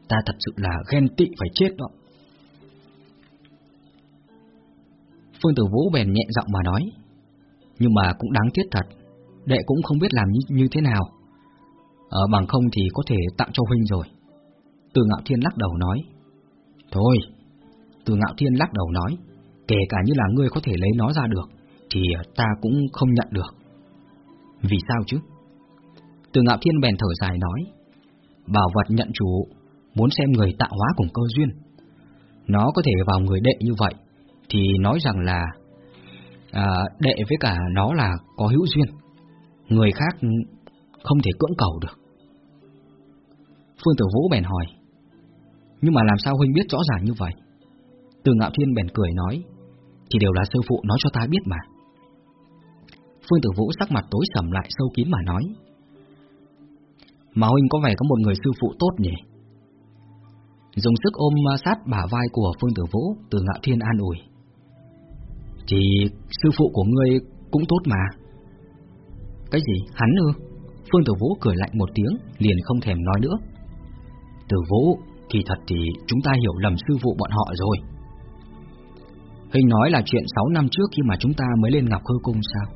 Ta thật sự là ghen tị phải chết đó. Phương Tử Vũ bèn nhẹ giọng mà nói, nhưng mà cũng đáng tiếc thật, đệ cũng không biết làm như, như thế nào. Ở bằng không thì có thể tặng cho huynh rồi. Từ Ngạo Thiên lắc đầu nói, Thôi, từ ngạo thiên lắc đầu nói, kể cả như là ngươi có thể lấy nó ra được, thì ờ, ta cũng không nhận được. Vì sao chứ? Từ ngạo thiên bèn thở dài nói, bảo vật nhận chủ, muốn xem người tạo hóa cùng cơ duyên. Nó có thể vào người đệ như vậy, thì nói rằng là à, đệ với cả nó là có hữu duyên. Người khác không thể cưỡng cầu được. Phương Tử Vũ bèn hỏi, nhưng mà làm sao huynh biết rõ ràng như vậy? Từ ngạo thiên bèn cười nói, chỉ đều là sư phụ nói cho ta biết mà. Phương Tử Vũ sắc mặt tối sầm lại sâu kín mà nói, mà huynh có vẻ có một người sư phụ tốt nhỉ? Dùng sức ôm sát bả vai của Phương Tử Vũ, từ ngạo thiên an ủi. chỉ sư phụ của ngươi cũng tốt mà. Cái gì? Hắn ư? Phương Tử Vũ cười lạnh một tiếng, liền không thèm nói nữa từ Vũ, Kỳ thật thì chúng ta hiểu lầm sư phụ bọn họ rồi Hình nói là chuyện 6 năm trước khi mà chúng ta mới lên Ngọc Hư Cung sao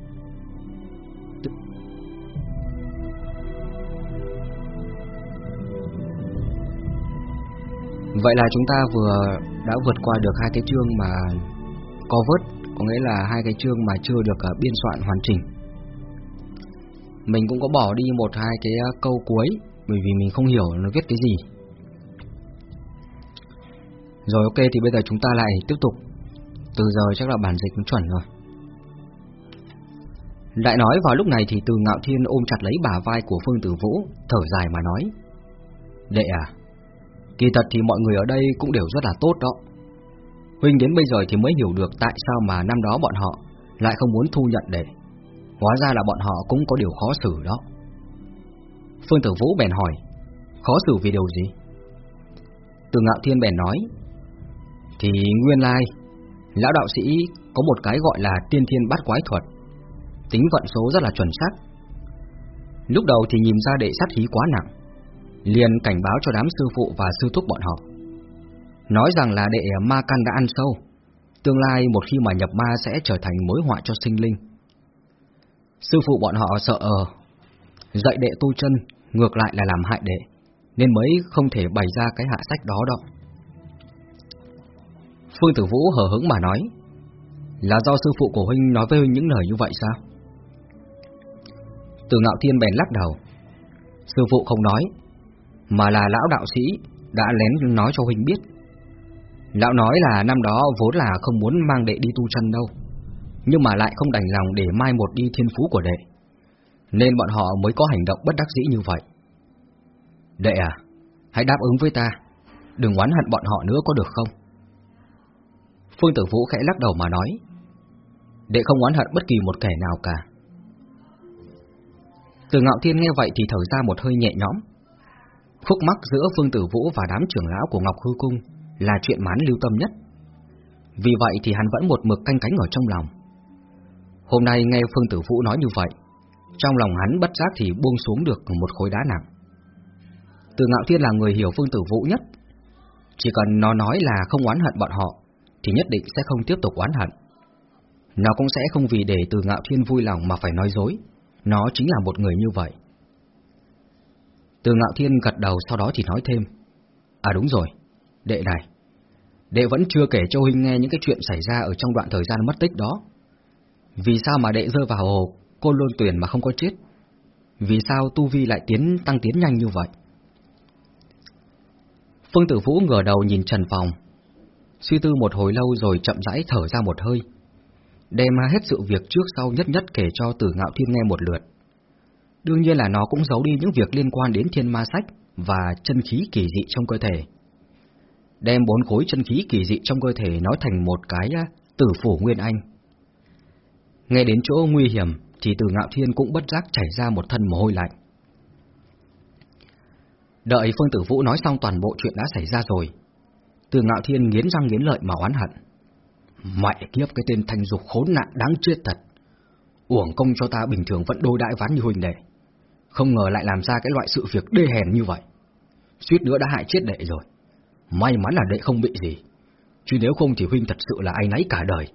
Vậy là chúng ta vừa đã vượt qua được hai cái chương mà cover, có nghĩa là hai cái chương mà chưa được uh, biên soạn hoàn chỉnh. Mình cũng có bỏ đi một hai cái uh, câu cuối bởi vì mình không hiểu nó viết cái gì. Rồi ok thì bây giờ chúng ta lại tiếp tục. Từ giờ chắc là bản dịch cũng chuẩn rồi. Lại nói vào lúc này thì từ ngạo thiên ôm chặt lấy bả vai của Phương Tử Vũ, thở dài mà nói. Đệ à, kỳ thật thì mọi người ở đây cũng đều rất là tốt đó. Huynh đến bây giờ thì mới hiểu được tại sao mà năm đó bọn họ lại không muốn thu nhận đệ. Hóa ra là bọn họ cũng có điều khó xử đó. Phương Tử Vũ bèn hỏi, khó xử vì điều gì? Từ Ngạo Thiên bèn nói, thì nguyên lai, lão đạo sĩ có một cái gọi là tiên thiên bát quái thuật, tính vận số rất là chuẩn xác. Lúc đầu thì nhìn ra đệ sát khí quá nặng, liền cảnh báo cho đám sư phụ và sư thúc bọn họ. Nói rằng là đệ ma căn đã ăn sâu, tương lai một khi mà nhập ma sẽ trở thành mối họa cho sinh linh. Sư phụ bọn họ sợ ờ, dạy đệ tu chân ngược lại là làm hại đệ, nên mới không thể bày ra cái hạ sách đó đâu. Phương Tử Vũ hờ hững mà nói, là do sư phụ của huynh nói với huynh những lời như vậy sao? Từ ngạo thiên bèn lắc đầu, sư phụ không nói, mà là lão đạo sĩ đã lén nói cho huynh biết. Lão nói là năm đó vốn là không muốn mang đệ đi tu chân đâu, nhưng mà lại không đành lòng để mai một đi thiên phú của đệ, nên bọn họ mới có hành động bất đắc dĩ như vậy. Đệ à, hãy đáp ứng với ta, đừng oán hận bọn họ nữa có được không? Phương Tử Vũ khẽ lắc đầu mà nói, đệ không oán hận bất kỳ một kẻ nào cả. Từ Ngạo Thiên nghe vậy thì thở ra một hơi nhẹ nhõm. Khúc mắc giữa Phương Tử Vũ và đám trưởng lão của Ngọc Hư Cung là chuyện mán lưu tâm nhất. Vì vậy thì hắn vẫn một mực canh cánh ở trong lòng. Hôm nay nghe Phương Tử Vũ nói như vậy, trong lòng hắn bất giác thì buông xuống được một khối đá nặng. Từ Ngạo Thiên là người hiểu Phương Tử Vũ nhất. Chỉ cần nó nói là không oán hận bọn họ, thì nhất định sẽ không tiếp tục oán hận. Nó cũng sẽ không vì để Từ Ngạo Thiên vui lòng mà phải nói dối. Nó chính là một người như vậy. Từ Ngạo Thiên gật đầu sau đó thì nói thêm. À đúng rồi, đệ này, đệ vẫn chưa kể cho huynh nghe những cái chuyện xảy ra ở trong đoạn thời gian mất tích đó. Vì sao mà đệ rơi vào hồ côn lôn tuyển mà không có chết? Vì sao tu vi lại tiến tăng tiến nhanh như vậy? Phương Tử Vũ ngửa đầu nhìn Trần Phòng, suy tư một hồi lâu rồi chậm rãi thở ra một hơi, đem hết sự việc trước sau nhất nhất kể cho Tử Ngạo Thiên nghe một lượt. Đương nhiên là nó cũng giấu đi những việc liên quan đến thiên ma sách và chân khí kỳ dị trong cơ thể. Đem bốn khối chân khí kỳ dị trong cơ thể nói thành một cái à, tử phủ nguyên anh. Nghe đến chỗ nguy hiểm thì Tử Ngạo Thiên cũng bất giác chảy ra một thân mồ hôi lạnh. Đợi Phương Tử Vũ nói xong toàn bộ chuyện đã xảy ra rồi, từ Ngạo Thiên nghiến răng nghiến lợi mà oán hận. Mẹ kiếp cái tên thành dục khốn nạn đáng chết thật. Uổng công cho ta bình thường vẫn đôi đại ván như huynh đệ. Không ngờ lại làm ra cái loại sự việc đê hèn như vậy. Suýt nữa đã hại chết đệ rồi. May mắn là đệ không bị gì. Chứ nếu không thì huynh thật sự là ai nấy cả đời.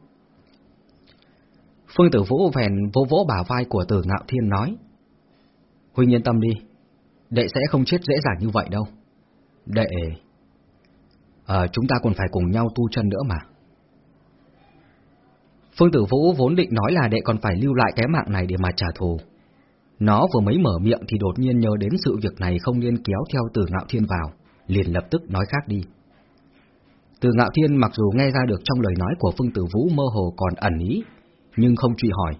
Phương Tử Vũ vèn vô vỗ bà vai của Tử Ngạo Thiên nói. Huynh yên tâm đi, đệ sẽ không chết dễ dàng như vậy đâu. Đệ... À, chúng ta còn phải cùng nhau tu chân nữa mà. Phương Tử Vũ vốn định nói là đệ còn phải lưu lại cái mạng này để mà trả thù. Nó vừa mới mở miệng thì đột nhiên nhớ đến sự việc này không nên kéo theo Từ Ngạo Thiên vào, liền lập tức nói khác đi. Từ Ngạo Thiên mặc dù nghe ra được trong lời nói của Phương Tử Vũ mơ hồ còn ẩn ý, nhưng không truy hỏi.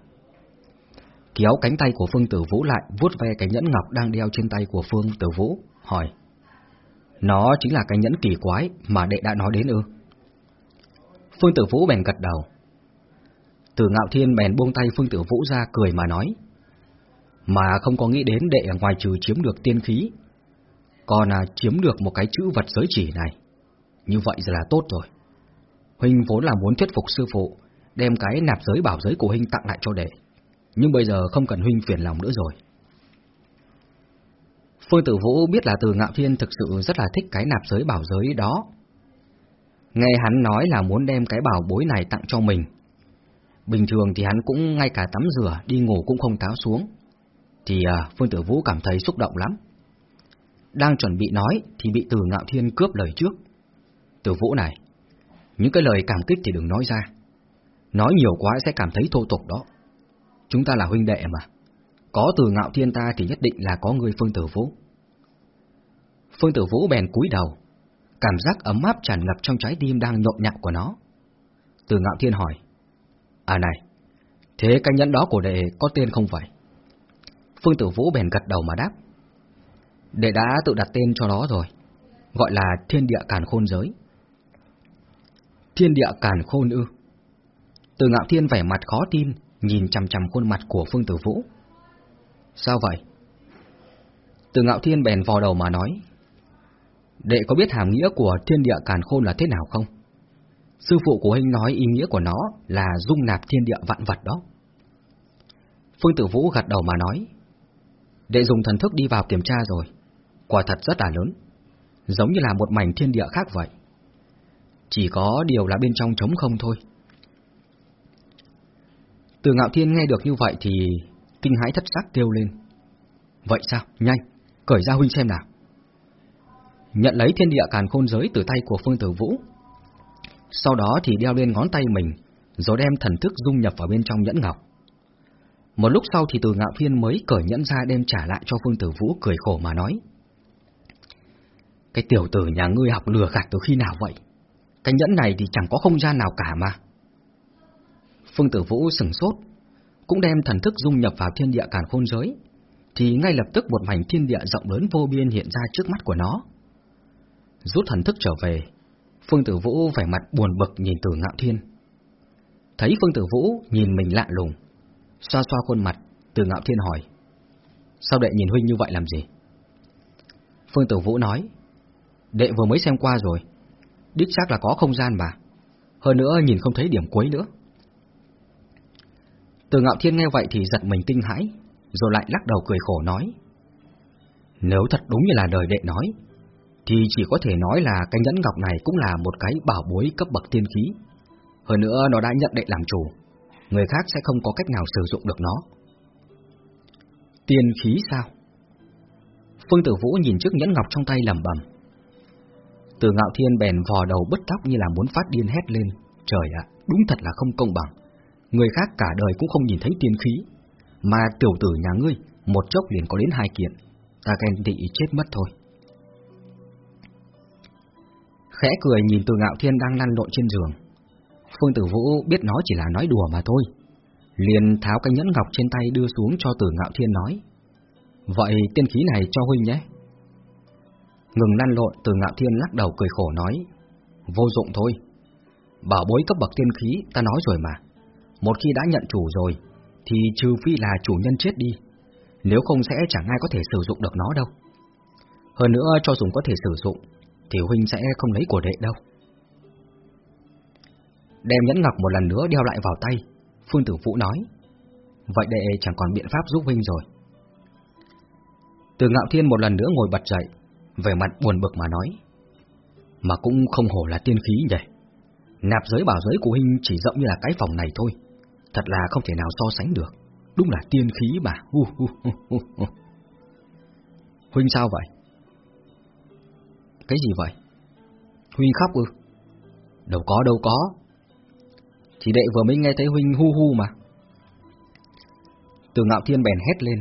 Kéo cánh tay của Phương Tử Vũ lại, vuốt ve cái nhẫn ngọc đang đeo trên tay của Phương Tử Vũ, hỏi. Nó chính là cái nhẫn kỳ quái mà đệ đã nói đến ư? Phương Tử Vũ bèn gật đầu. Từ Ngạo Thiên bèn buông tay Phương Tử Vũ ra cười mà nói. Mà không có nghĩ đến đệ ngoài trừ chiếm được tiên khí, còn à, chiếm được một cái chữ vật giới chỉ này. Như vậy là tốt rồi. Huynh vốn là muốn thuyết phục sư phụ, đem cái nạp giới bảo giới của Huynh tặng lại cho đệ. Nhưng bây giờ không cần Huynh phiền lòng nữa rồi. Phương Tử Vũ biết là từ Ngạo Thiên thực sự rất là thích cái nạp giới bảo giới đó. Nghe hắn nói là muốn đem cái bảo bối này tặng cho mình. Bình thường thì hắn cũng ngay cả tắm rửa, đi ngủ cũng không táo xuống. Thì à, Phương Tử Vũ cảm thấy xúc động lắm. Đang chuẩn bị nói thì bị từ Ngạo Thiên cướp lời trước. Tử Vũ này, những cái lời cảm kích thì đừng nói ra. Nói nhiều quá sẽ cảm thấy thô tục đó. Chúng ta là huynh đệ mà. Có từ ngạo thiên ta thì nhất định là có người Phương Tử Vũ. Phương Tử Vũ bèn cúi đầu, cảm giác ấm áp tràn ngập trong trái tim đang nhộn nhạo của nó. Từ ngạo thiên hỏi, À này, thế cái nhẫn đó của đệ có tên không vậy? Phương Tử Vũ bèn gật đầu mà đáp. Đệ đã tự đặt tên cho nó rồi, gọi là thiên địa càn khôn giới. Thiên địa càn khôn ư? Từ ngạo thiên vẻ mặt khó tin, nhìn chằm chằm khuôn mặt của Phương Tử Vũ. Sao vậy? Từ ngạo thiên bèn vò đầu mà nói. Đệ có biết hàm nghĩa của thiên địa càn khôn là thế nào không? Sư phụ của Huynh nói ý nghĩa của nó là dung nạp thiên địa vạn vật đó. Phương Tử Vũ gật đầu mà nói. Đệ dùng thần thức đi vào kiểm tra rồi. Quả thật rất là lớn. Giống như là một mảnh thiên địa khác vậy. Chỉ có điều là bên trong trống không thôi. Từ ngạo thiên nghe được như vậy thì kinh hãi thất sắc kêu lên. Vậy sao? Nhanh, cởi ra huynh xem nào. Nhận lấy thiên địa càn khôn giới từ tay của Phương Tử Vũ. Sau đó thì đeo lên ngón tay mình, rồi đem thần thức dung nhập vào bên trong nhẫn ngọc. Một lúc sau thì từ ngạo phiên mới cởi nhẫn ra đem trả lại cho Phương Tử Vũ cười khổ mà nói. Cái tiểu tử nhà ngươi học lừa gạt từ khi nào vậy? Cái nhẫn này thì chẳng có không gian nào cả mà. Phương Tử Vũ sừng sốt, cũng đem thần thức dung nhập vào thiên địa càn khôn giới, thì ngay lập tức một mảnh thiên địa rộng lớn vô biên hiện ra trước mắt của nó. Rút thần thức trở về, Phương Tử Vũ vẻ mặt buồn bực nhìn Từ Ngạo Thiên. Thấy Phương Tử Vũ nhìn mình lạ lùng, xoa xoa khuôn mặt, Từ Ngạo Thiên hỏi: "Sao đệ nhìn huynh như vậy làm gì?" Phương Tử Vũ nói: "Đệ vừa mới xem qua rồi, đích xác là có không gian mà, hơn nữa nhìn không thấy điểm cuối nữa." Từ Ngạo Thiên nghe vậy thì giật mình kinh hãi, rồi lại lắc đầu cười khổ nói. Nếu thật đúng như là đời đệ nói, thì chỉ có thể nói là cái nhẫn ngọc này cũng là một cái bảo bối cấp bậc tiên khí. Hơn nữa nó đã nhận đệ làm chủ, người khác sẽ không có cách nào sử dụng được nó. Tiên khí sao? Phương Tử Vũ nhìn chiếc nhẫn ngọc trong tay lẩm bẩm. Từ Ngạo Thiên bèn vò đầu bứt tóc như là muốn phát điên hét lên. Trời ạ, đúng thật là không công bằng. Người khác cả đời cũng không nhìn thấy tiên khí, mà tiểu tử nhà ngươi một chốc liền có đến hai kiện, ta ghen tị chết mất thôi. Khẽ cười nhìn từ ngạo thiên đang lăn lộn trên giường. Phương Tử Vũ biết nó chỉ là nói đùa mà thôi. Liền tháo cái nhẫn ngọc trên tay đưa xuống cho từ ngạo thiên nói. Vậy tiên khí này cho huynh nhé. Ngừng lăn lộn từ ngạo thiên lắc đầu cười khổ nói. Vô dụng thôi. Bảo bối cấp bậc tiên khí ta nói rồi mà. Một khi đã nhận chủ rồi, thì trừ phi là chủ nhân chết đi, nếu không sẽ chẳng ai có thể sử dụng được nó đâu. Hơn nữa cho dùng có thể sử dụng, thì huynh sẽ không lấy của đệ đâu. Đem nhẫn ngọc một lần nữa đeo lại vào tay, Phương Tử Vũ nói, vậy đệ chẳng còn biện pháp giúp huynh rồi. Từ ngạo thiên một lần nữa ngồi bật dậy, về mặt buồn bực mà nói, mà cũng không hổ là tiên khí nhỉ. Nạp giới bảo giới của huynh chỉ rộng như là cái phòng này thôi Thật là không thể nào so sánh được. Đúng là tiên khí mà. Uh, uh, uh, uh. Huynh sao vậy? Cái gì vậy? Huynh khóc ư? Đâu có đâu có. Chỉ đệ vừa mới nghe thấy Huynh hu hu mà. Từ ngạo thiên bèn hét lên.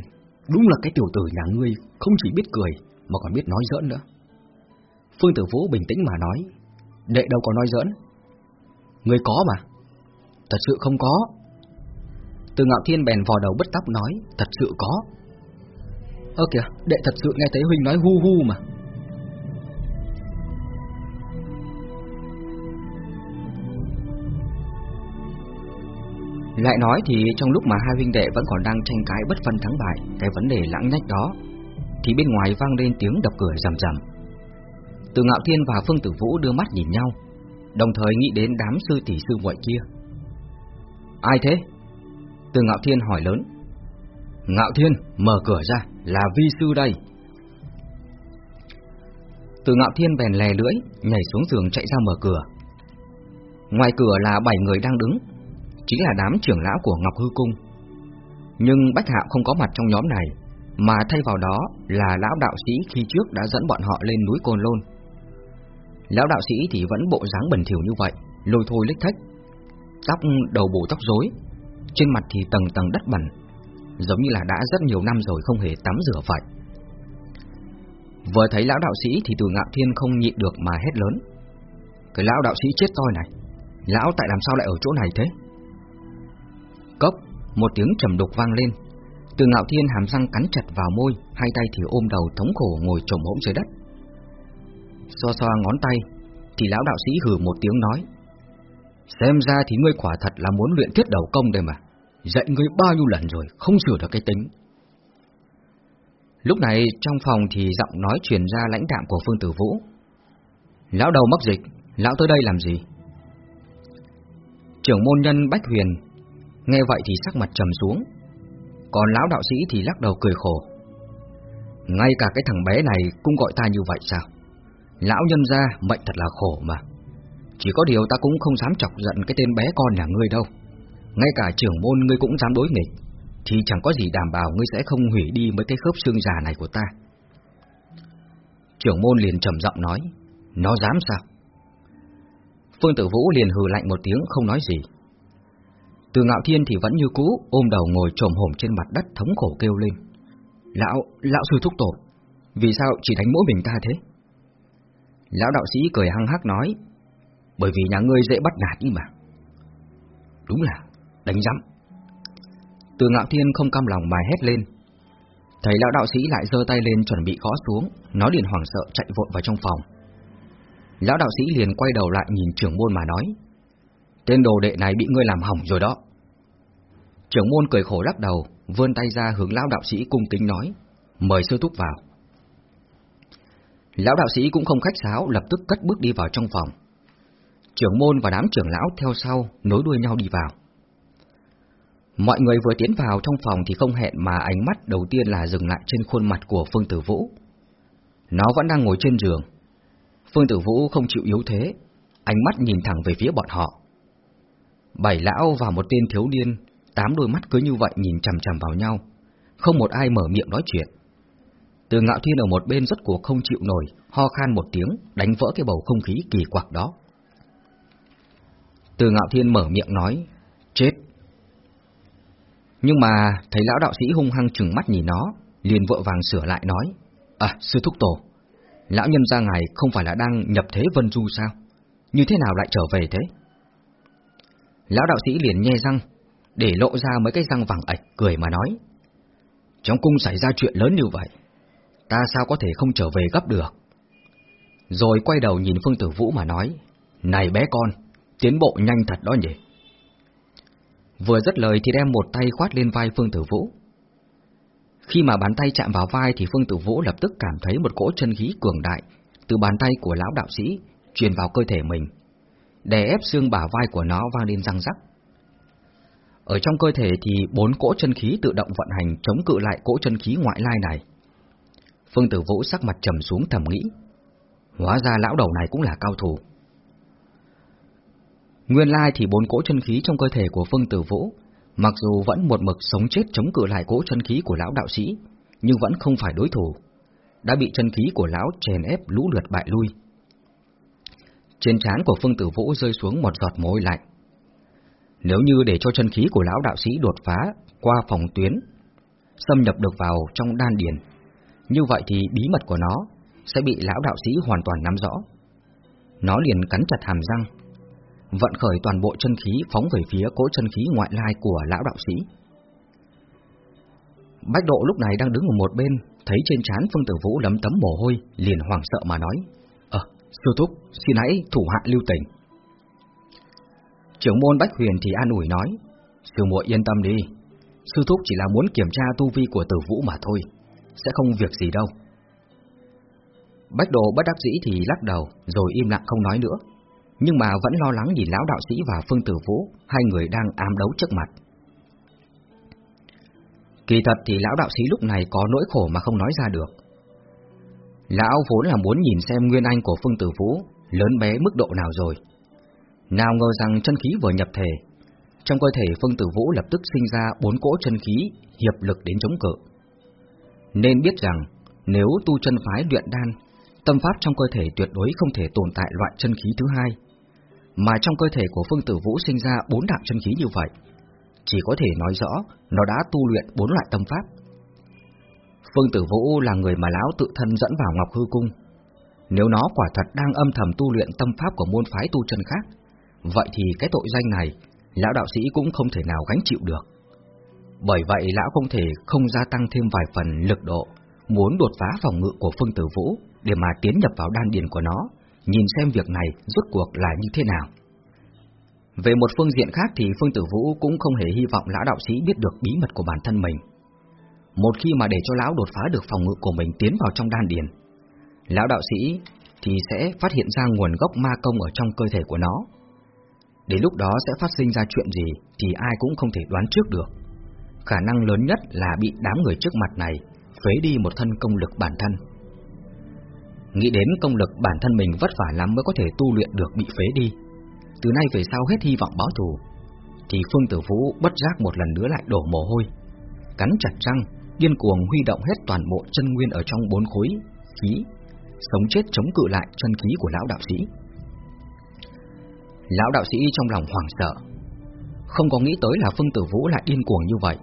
Đúng là cái tiểu tử nhà ngươi Không chỉ biết cười Mà còn biết nói giỡn nữa. Phương tử vũ bình tĩnh mà nói. Đệ đâu có nói giỡn? Người có mà. Thật sự không có. Từ ngạo thiên bèn vò đầu bứt tóc nói Thật sự có. Ơ kìa, đệ thật sự nghe thấy Huynh nói hu hu mà. Lại nói thì trong lúc mà hai huynh đệ vẫn còn đang tranh cãi bất phân thắng bại Cái vấn đề lãng nhách đó Thì bên ngoài vang lên tiếng đập cửa rầm rầm. Từ Ngạo Thiên và Phương Tử Vũ đưa mắt nhìn nhau Đồng thời nghĩ đến đám sư tỷ sư muội kia. Ai thế? Từ Ngạo Thiên hỏi lớn. Ngạo Thiên, mở cửa ra, là vi sư đây. Từ Ngạo Thiên bèn lè lưỡi, nhảy xuống giường chạy ra mở cửa. Ngoài cửa là bảy người đang đứng Chính là đám trưởng lão của Ngọc Hư Cung. Nhưng Bách Hạo không có mặt trong nhóm này Mà thay vào đó là lão đạo sĩ khi trước đã dẫn bọn họ lên núi Côn Lôn. Lão đạo sĩ thì vẫn bộ dáng bẩn thỉu như vậy, lôi thôi lích thách. tóc đầu bù tóc rối, trên mặt thì tầng tầng đất bẩn, giống như là đã rất nhiều năm rồi không hề tắm rửa vậy. Vừa thấy lão đạo sĩ thì từ ngạo thiên không nhịn được mà hét lớn. Cái lão đạo sĩ chết toi này, lão tại làm sao lại ở chỗ này thế? Cốc, một tiếng trầm đục vang lên. Từ ngạo thiên hàm răng cắn chặt vào môi, hai tay thì ôm đầu thống khổ ngồi trồm hỗn dưới đất. Xoa xoa ngón tay, thì lão đạo sĩ hừ một tiếng nói. Xem ra thì ngươi quả thật là muốn luyện thiết đầu công đây mà. Dạy ngươi bao nhiêu lần rồi, không sửa được cái tính. Lúc này trong phòng thì giọng nói truyền ra lãnh đạm của Phương Tử Vũ. Lão đầu mắc dịch, lão tới đây làm gì? Trưởng môn nhân Bách Huyền nghe vậy thì sắc mặt trầm xuống, còn lão đạo sĩ thì lắc đầu cười khổ. Ngay cả cái thằng bé này cũng gọi ta như vậy sao? Lão nhân gia mệnh thật là khổ mà. Chỉ có điều ta cũng không dám chọc giận cái tên bé con nhà ngươi đâu. Ngay cả trưởng môn ngươi cũng dám đối nghịch, thì chẳng có gì đảm bảo ngươi sẽ không hủy đi mấy cái khớp xương già này của ta. Trưởng môn liền trầm giọng nói, nó dám sao? Phương Tử Vũ liền hừ lạnh một tiếng không nói gì. Từ ngạo thiên thì vẫn như cũ, ôm đầu ngồi trồm hổm trên mặt đất thống khổ kêu lên. Lão, lão sư thúc tổ, vì sao chỉ đánh mỗi mình ta thế? Lão đạo sĩ cười hăng hắc nói, bởi vì nhà ngươi dễ bắt nạt như mà. Đúng là, đánh rắm. Từ ngạo thiên không cam lòng mà hét lên. Thấy lão đạo sĩ lại giơ tay lên chuẩn bị gõ xuống, nó liền hoảng sợ chạy vội vào trong phòng. Lão đạo sĩ liền quay đầu lại nhìn trưởng môn mà nói, tên đồ đệ này bị ngươi làm hỏng rồi đó. Trưởng môn cười khổ lắc đầu, vươn tay ra hướng lão đạo sĩ cung kính nói, mời sư thúc vào. Lão đạo sĩ cũng không khách sáo, lập tức cất bước đi vào trong phòng. Trưởng môn và đám trưởng lão theo sau, nối đuôi nhau đi vào. Mọi người vừa tiến vào trong phòng thì không hẹn mà ánh mắt đầu tiên là dừng lại trên khuôn mặt của Phương Tử Vũ. Nó vẫn đang ngồi trên giường. Phương Tử Vũ không chịu yếu thế, ánh mắt nhìn thẳng về phía bọn họ. Bảy lão và một tên thiếu niên, tám đôi mắt cứ như vậy nhìn chằm chằm vào nhau, không một ai mở miệng nói chuyện. Từ ngạo thiên ở một bên rất cuộc không chịu nổi, ho khan một tiếng, đánh vỡ cái bầu không khí kỳ quặc đó. Từ ngạo thiên mở miệng nói, chết. Nhưng mà thấy lão đạo sĩ hung hăng trừng mắt nhìn nó, liền vội vàng sửa lại nói, À, sư thúc tổ, lão nhân gia ngài không phải là đang nhập thế vân du sao? Như thế nào lại trở về thế? Lão đạo sĩ liền nhe răng, để lộ ra mấy cái răng vàng ạch cười mà nói. Trong cung xảy ra chuyện lớn như vậy, ta sao có thể không trở về gấp được? Rồi quay đầu nhìn Phương Tử Vũ mà nói, này bé con, tiến bộ nhanh thật đó nhỉ? Vừa dứt lời thì đem một tay khoát lên vai Phương Tử Vũ. Khi mà bàn tay chạm vào vai thì Phương Tử Vũ lập tức cảm thấy một cỗ chân khí cường đại từ bàn tay của lão đạo sĩ truyền vào cơ thể mình, đè ép xương bả vai của nó vang lên răng rắc. Ở trong cơ thể thì bốn cỗ chân khí tự động vận hành chống cự lại cỗ chân khí ngoại lai này. Phương Tử Vũ sắc mặt trầm xuống thầm nghĩ, hóa ra lão đầu này cũng là cao thủ. Nguyên lai thì bốn cỗ chân khí trong cơ thể của Phương Tử Vũ, mặc dù vẫn một mực sống chết chống cự lại cỗ chân khí của lão đạo sĩ, nhưng vẫn không phải đối thủ, đã bị chân khí của lão chèn ép lũ lượt bại lui. Trên trán của Phương Tử Vũ rơi xuống một giọt mồ hôi lạnh. Nếu như để cho chân khí của lão đạo sĩ đột phá qua phòng tuyến, xâm nhập được vào trong đan điền, như vậy thì bí mật của nó sẽ bị lão đạo sĩ hoàn toàn nắm rõ. Nó liền cắn chặt hàm răng, vận khởi toàn bộ chân khí phóng về phía cỗ chân khí ngoại lai của lão đạo sĩ. Bách độ lúc này đang đứng ở một bên, thấy trên trán Phương Tử Vũ lấm tấm mồ hôi, liền hoảng sợ mà nói, Ờ, sư thúc, xin hãy thủ hạ lưu tình. Trưởng môn Bách Huyền thì an ủi nói, sư muội yên tâm đi, sư thúc chỉ là muốn kiểm tra tu vi của Tử Vũ mà thôi, sẽ không việc gì đâu. Bách độ bất đắc dĩ thì lắc đầu, rồi im lặng không nói nữa nhưng mà vẫn lo lắng nhìn lão đạo sĩ và Phương Tử Vũ, hai người đang ám đấu trước mặt. Kỳ thật thì lão đạo sĩ lúc này có nỗi khổ mà không nói ra được. Lão vốn là muốn nhìn xem nguyên anh của Phương Tử Vũ lớn bé mức độ nào rồi. Nào ngờ rằng chân khí vừa nhập thể, trong cơ thể Phương Tử Vũ lập tức sinh ra bốn cỗ chân khí hiệp lực đến chống cự. Nên biết rằng, nếu tu chân phái luyện đan, tâm pháp trong cơ thể tuyệt đối không thể tồn tại loại chân khí thứ hai, mà trong cơ thể của Phương Tử Vũ sinh ra bốn đạo chân khí như vậy, chỉ có thể nói rõ nó đã tu luyện bốn loại tâm pháp. Phương Tử Vũ là người mà lão tự thân dẫn vào Ngọc Hư Cung. Nếu nó quả thật đang âm thầm tu luyện tâm pháp của môn phái tu chân khác, vậy thì cái tội danh này, lão đạo sĩ cũng không thể nào gánh chịu được. Bởi vậy lão không thể không gia tăng thêm vài phần lực độ, muốn đột phá phòng ngự của Phương Tử Vũ để mà tiến nhập vào đan điền của nó, nhìn xem việc này rốt cuộc là như thế nào. Về một phương diện khác thì Phương Tử Vũ cũng không hề hy vọng lão đạo sĩ biết được bí mật của bản thân mình. Một khi mà để cho lão đột phá được phòng ngự của mình tiến vào trong đan điền, lão đạo sĩ thì sẽ phát hiện ra nguồn gốc ma công ở trong cơ thể của nó. Đến lúc đó sẽ phát sinh ra chuyện gì thì ai cũng không thể đoán trước được. Khả năng lớn nhất là bị đám người trước mặt này phế đi một thân công lực bản thân. Nghĩ đến công lực bản thân mình vất vả lắm mới có thể tu luyện được bị phế đi. Từ nay về sau hết hy vọng báo thù, thì Phương Tử Vũ bất giác một lần nữa lại đổ mồ hôi, cắn chặt răng, điên cuồng huy động hết toàn bộ chân nguyên ở trong bốn khối khí, sống chết chống cự lại chân khí của lão đạo sĩ. Lão đạo sĩ trong lòng hoảng sợ, không có nghĩ tới là Phương Tử Vũ lại điên cuồng như vậy,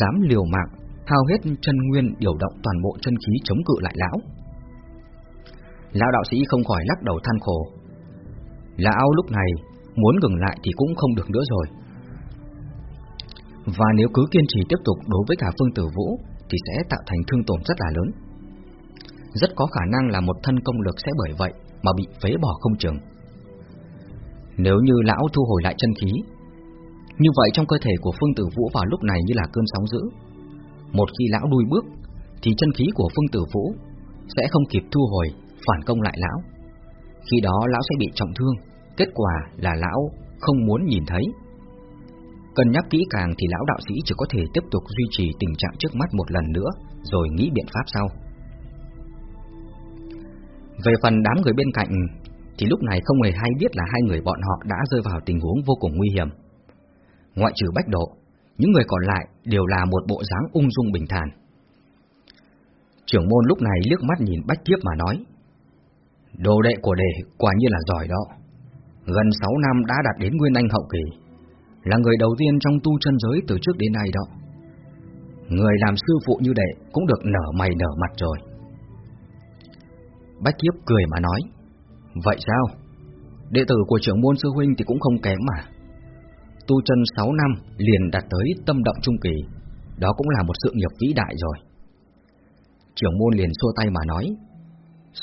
dám liều mạng, hao hết chân nguyên điều động toàn bộ chân khí chống cự lại lão. Lão đạo sĩ không khỏi lắc đầu than khổ. Lão lúc này muốn ngừng lại thì cũng không được nữa rồi. Và nếu cứ kiên trì tiếp tục đối với cả Phương Tử Vũ thì sẽ tạo thành thương tổn rất là lớn. Rất có khả năng là một thân công lực sẽ bởi vậy mà bị phế bỏ không chừng. Nếu như lão thu hồi lại chân khí, như vậy trong cơ thể của Phương Tử Vũ vào lúc này như là cơn sóng dữ. Một khi lão đuôi bước, thì chân khí của Phương Tử Vũ sẽ không kịp thu hồi, phản công lại lão. Khi đó lão sẽ bị trọng thương, kết quả là lão không muốn nhìn thấy. Cân nhắc kỹ càng thì lão đạo sĩ chỉ có thể tiếp tục duy trì tình trạng trước mắt một lần nữa, rồi nghĩ biện pháp sau. Về phần đám người bên cạnh, thì lúc này không hề hay biết là hai người bọn họ đã rơi vào tình huống vô cùng nguy hiểm. Ngoại trừ Bách Độ, những người còn lại đều là một bộ dáng ung dung bình thản. Trưởng môn lúc này liếc mắt nhìn Bách Kiếp mà nói, Đồ đệ của đệ quả nhiên là giỏi đó. Gần 6 năm đã đạt đến Nguyên Anh hậu kỳ, là người đầu tiên trong tu chân giới từ trước đến nay đó. Người làm sư phụ như đệ cũng được nở mày nở mặt rồi. Bách Kiếp cười mà nói, Vậy sao? Đệ tử của trưởng môn sư huynh thì cũng không kém mà. Tu chân 6 năm liền đạt tới tâm động trung kỳ, đó cũng là một sự nghiệp vĩ đại rồi. Trưởng môn liền xua tay mà nói,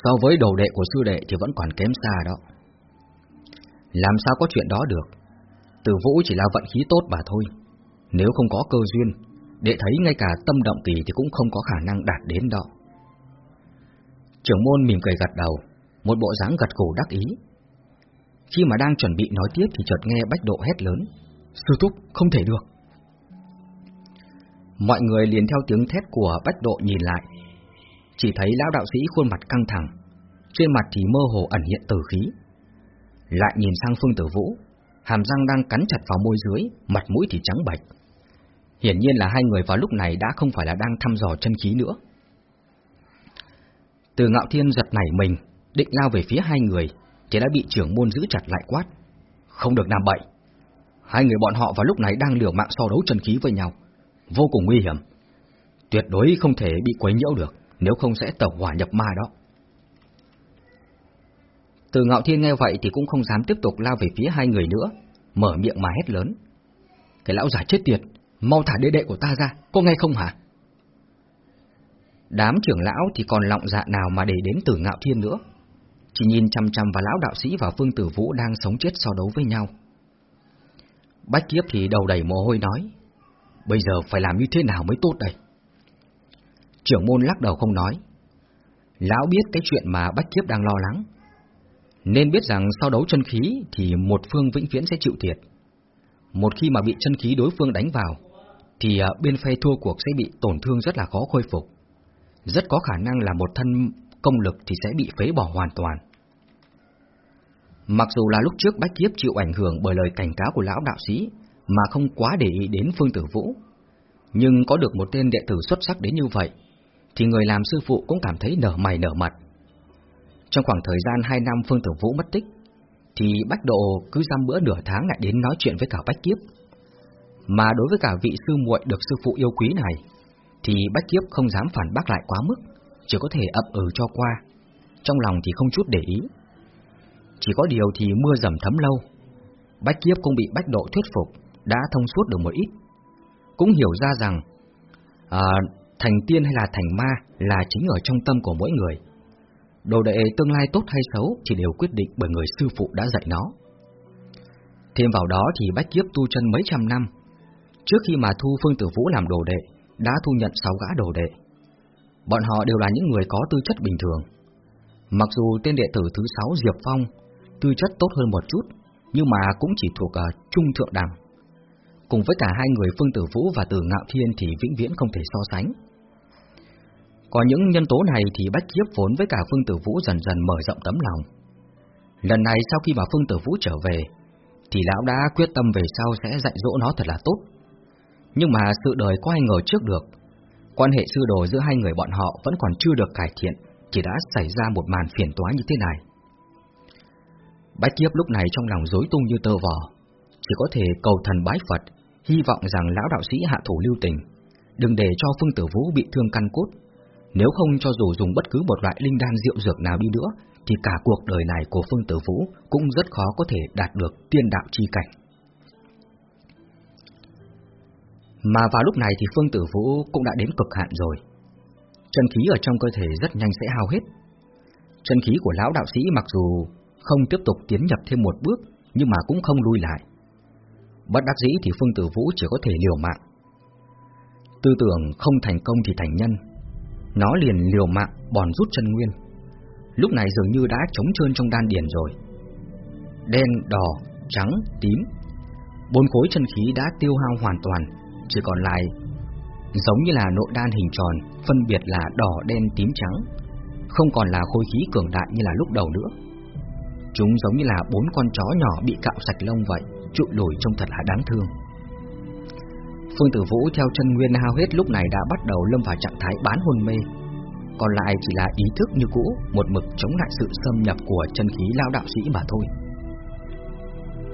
So với đầu đệ của sư đệ thì vẫn còn kém xa đó. Làm sao có chuyện đó được? Tử vũ chỉ là vận khí tốt mà thôi. Nếu không có cơ duyên, đệ thấy ngay cả tâm động kỳ thì cũng không có khả năng đạt đến đó. Trưởng môn mỉm cười gật đầu, một bộ dáng gật gù đắc ý. Khi mà đang chuẩn bị nói tiếp thì chợt nghe Bách Độ hét lớn. Sư Thúc, không thể được. Mọi người liền theo tiếng thét của Bách Độ nhìn lại, chỉ thấy lão đạo sĩ khuôn mặt căng thẳng, trên mặt thì mơ hồ ẩn hiện tử khí. Lại nhìn sang Phương Tử Vũ, hàm răng đang cắn chặt vào môi dưới, mặt mũi thì trắng bệch. Hiển nhiên là hai người vào lúc này đã không phải là đang thăm dò chân khí nữa. Từ ngạo thiên giật nảy mình, định lao về phía hai người, thì đã bị trưởng môn giữ chặt lại quát. Không được làm bậy. Hai người bọn họ vào lúc này đang liều mạng so đấu chân khí với nhau, vô cùng nguy hiểm. Tuyệt đối không thể bị quấy nhiễu được nếu không sẽ tẩu hỏa nhập ma đó. Từ Ngạo Thiên nghe vậy thì cũng không dám tiếp tục lao về phía hai người nữa, mở miệng mà hét lớn. Cái lão giả chết tiệt, mau thả đế đệ của ta ra, có nghe không hả? Đám trưởng lão thì còn lọng dạ nào mà để đến từ Ngạo Thiên nữa, chỉ nhìn chăm chăm vào lão đạo sĩ và Phương Tử Vũ đang sống chết so đấu với nhau. Bách Kiếp thì đầu đầy mồ hôi nói, bây giờ phải làm như thế nào mới tốt đây? Trưởng môn lắc đầu không nói. Lão biết cái chuyện mà Bách Kiếp đang lo lắng. Nên biết rằng sau đấu chân khí thì một phương vĩnh viễn sẽ chịu thiệt. Một khi mà bị chân khí đối phương đánh vào, thì à, bên phe thua cuộc sẽ bị tổn thương rất là khó khôi phục. Rất có khả năng là một thân công lực thì sẽ bị phế bỏ hoàn toàn. Mặc dù là lúc trước Bách Kiếp chịu ảnh hưởng bởi lời cảnh cáo của lão đạo sĩ, mà không quá để ý đến Phương Tử Vũ, nhưng có được một tên đệ tử xuất sắc đến như vậy, thì người làm sư phụ cũng cảm thấy nở mày nở mặt. Trong khoảng thời gian hai năm Phương Tử Vũ mất tích, thì Bách Độ cứ dăm bữa nửa tháng lại đến nói chuyện với cả Bách Kiếp. Mà đối với cả vị sư muội được sư phụ yêu quý này, thì Bách Kiếp không dám phản bác lại quá mức, chỉ có thể ậm ừ cho qua, trong lòng thì không chút để ý. Chỉ có điều thì mưa dầm thấm lâu, Bách Kiếp cũng bị Bách Độ thuyết phục, đã thông suốt được một ít. Cũng hiểu ra rằng, à, thành tiên hay là thành ma là chính ở trong tâm của mỗi người. Đồ đệ tương lai tốt hay xấu chỉ đều quyết định bởi người sư phụ đã dạy nó. Thêm vào đó thì Bách Kiếp tu chân mấy trăm năm, trước khi mà thu Phương Tử Vũ làm đồ đệ, đã thu nhận sáu gã đồ đệ. Bọn họ đều là những người có tư chất bình thường. Mặc dù tên đệ tử thứ sáu Diệp Phong tư chất tốt hơn một chút, nhưng mà cũng chỉ thuộc uh, trung thượng đẳng. Cùng với cả hai người Phương Tử Vũ và Từ Ngạo Thiên thì vĩnh viễn không thể so sánh. Có những nhân tố này thì Bách Kiếp vốn với cả Phương Tử Vũ dần dần mở rộng tấm lòng. Lần này sau khi mà Phương Tử Vũ trở về, thì lão đã quyết tâm về sau sẽ dạy dỗ nó thật là tốt. Nhưng mà sự đời có ai ngờ trước được, quan hệ sư đồ giữa hai người bọn họ vẫn còn chưa được cải thiện, chỉ đã xảy ra một màn phiền toái như thế này. Bách Kiếp lúc này trong lòng rối tung như tơ vò, chỉ có thể cầu thần bái Phật, hy vọng rằng lão đạo sĩ hạ thủ lưu tình, đừng để cho Phương Tử Vũ bị thương căn cốt. Nếu không cho dù dùng bất cứ một loại linh đan rượu dược nào đi nữa, thì cả cuộc đời này của Phương Tử Vũ cũng rất khó có thể đạt được tiên đạo chi cảnh. Mà vào lúc này thì Phương Tử Vũ cũng đã đến cực hạn rồi. Chân khí ở trong cơ thể rất nhanh sẽ hao hết. Chân khí của lão đạo sĩ mặc dù không tiếp tục tiến nhập thêm một bước, nhưng mà cũng không lui lại. Bất đắc dĩ thì Phương Tử Vũ chỉ có thể liều mạng. Tư tưởng không thành công thì thành nhân, nó liền liều mạng bòn rút chân nguyên. Lúc này dường như đã trống trơn trong đan điền rồi. Đen, đỏ, trắng, tím, bốn khối chân khí đã tiêu hao hoàn toàn, chỉ còn lại giống như là nội đan hình tròn, phân biệt là đỏ, đen, tím, trắng, không còn là khối khí cường đại như là lúc đầu nữa. Chúng giống như là bốn con chó nhỏ bị cạo sạch lông vậy, trụi lùi trông thật là đáng thương. Phương Tử Vũ theo chân nguyên hao hết lúc này đã bắt đầu lâm vào trạng thái bán hôn mê. Còn lại chỉ là ý thức như cũ, một mực chống lại sự xâm nhập của chân khí lao đạo sĩ mà thôi.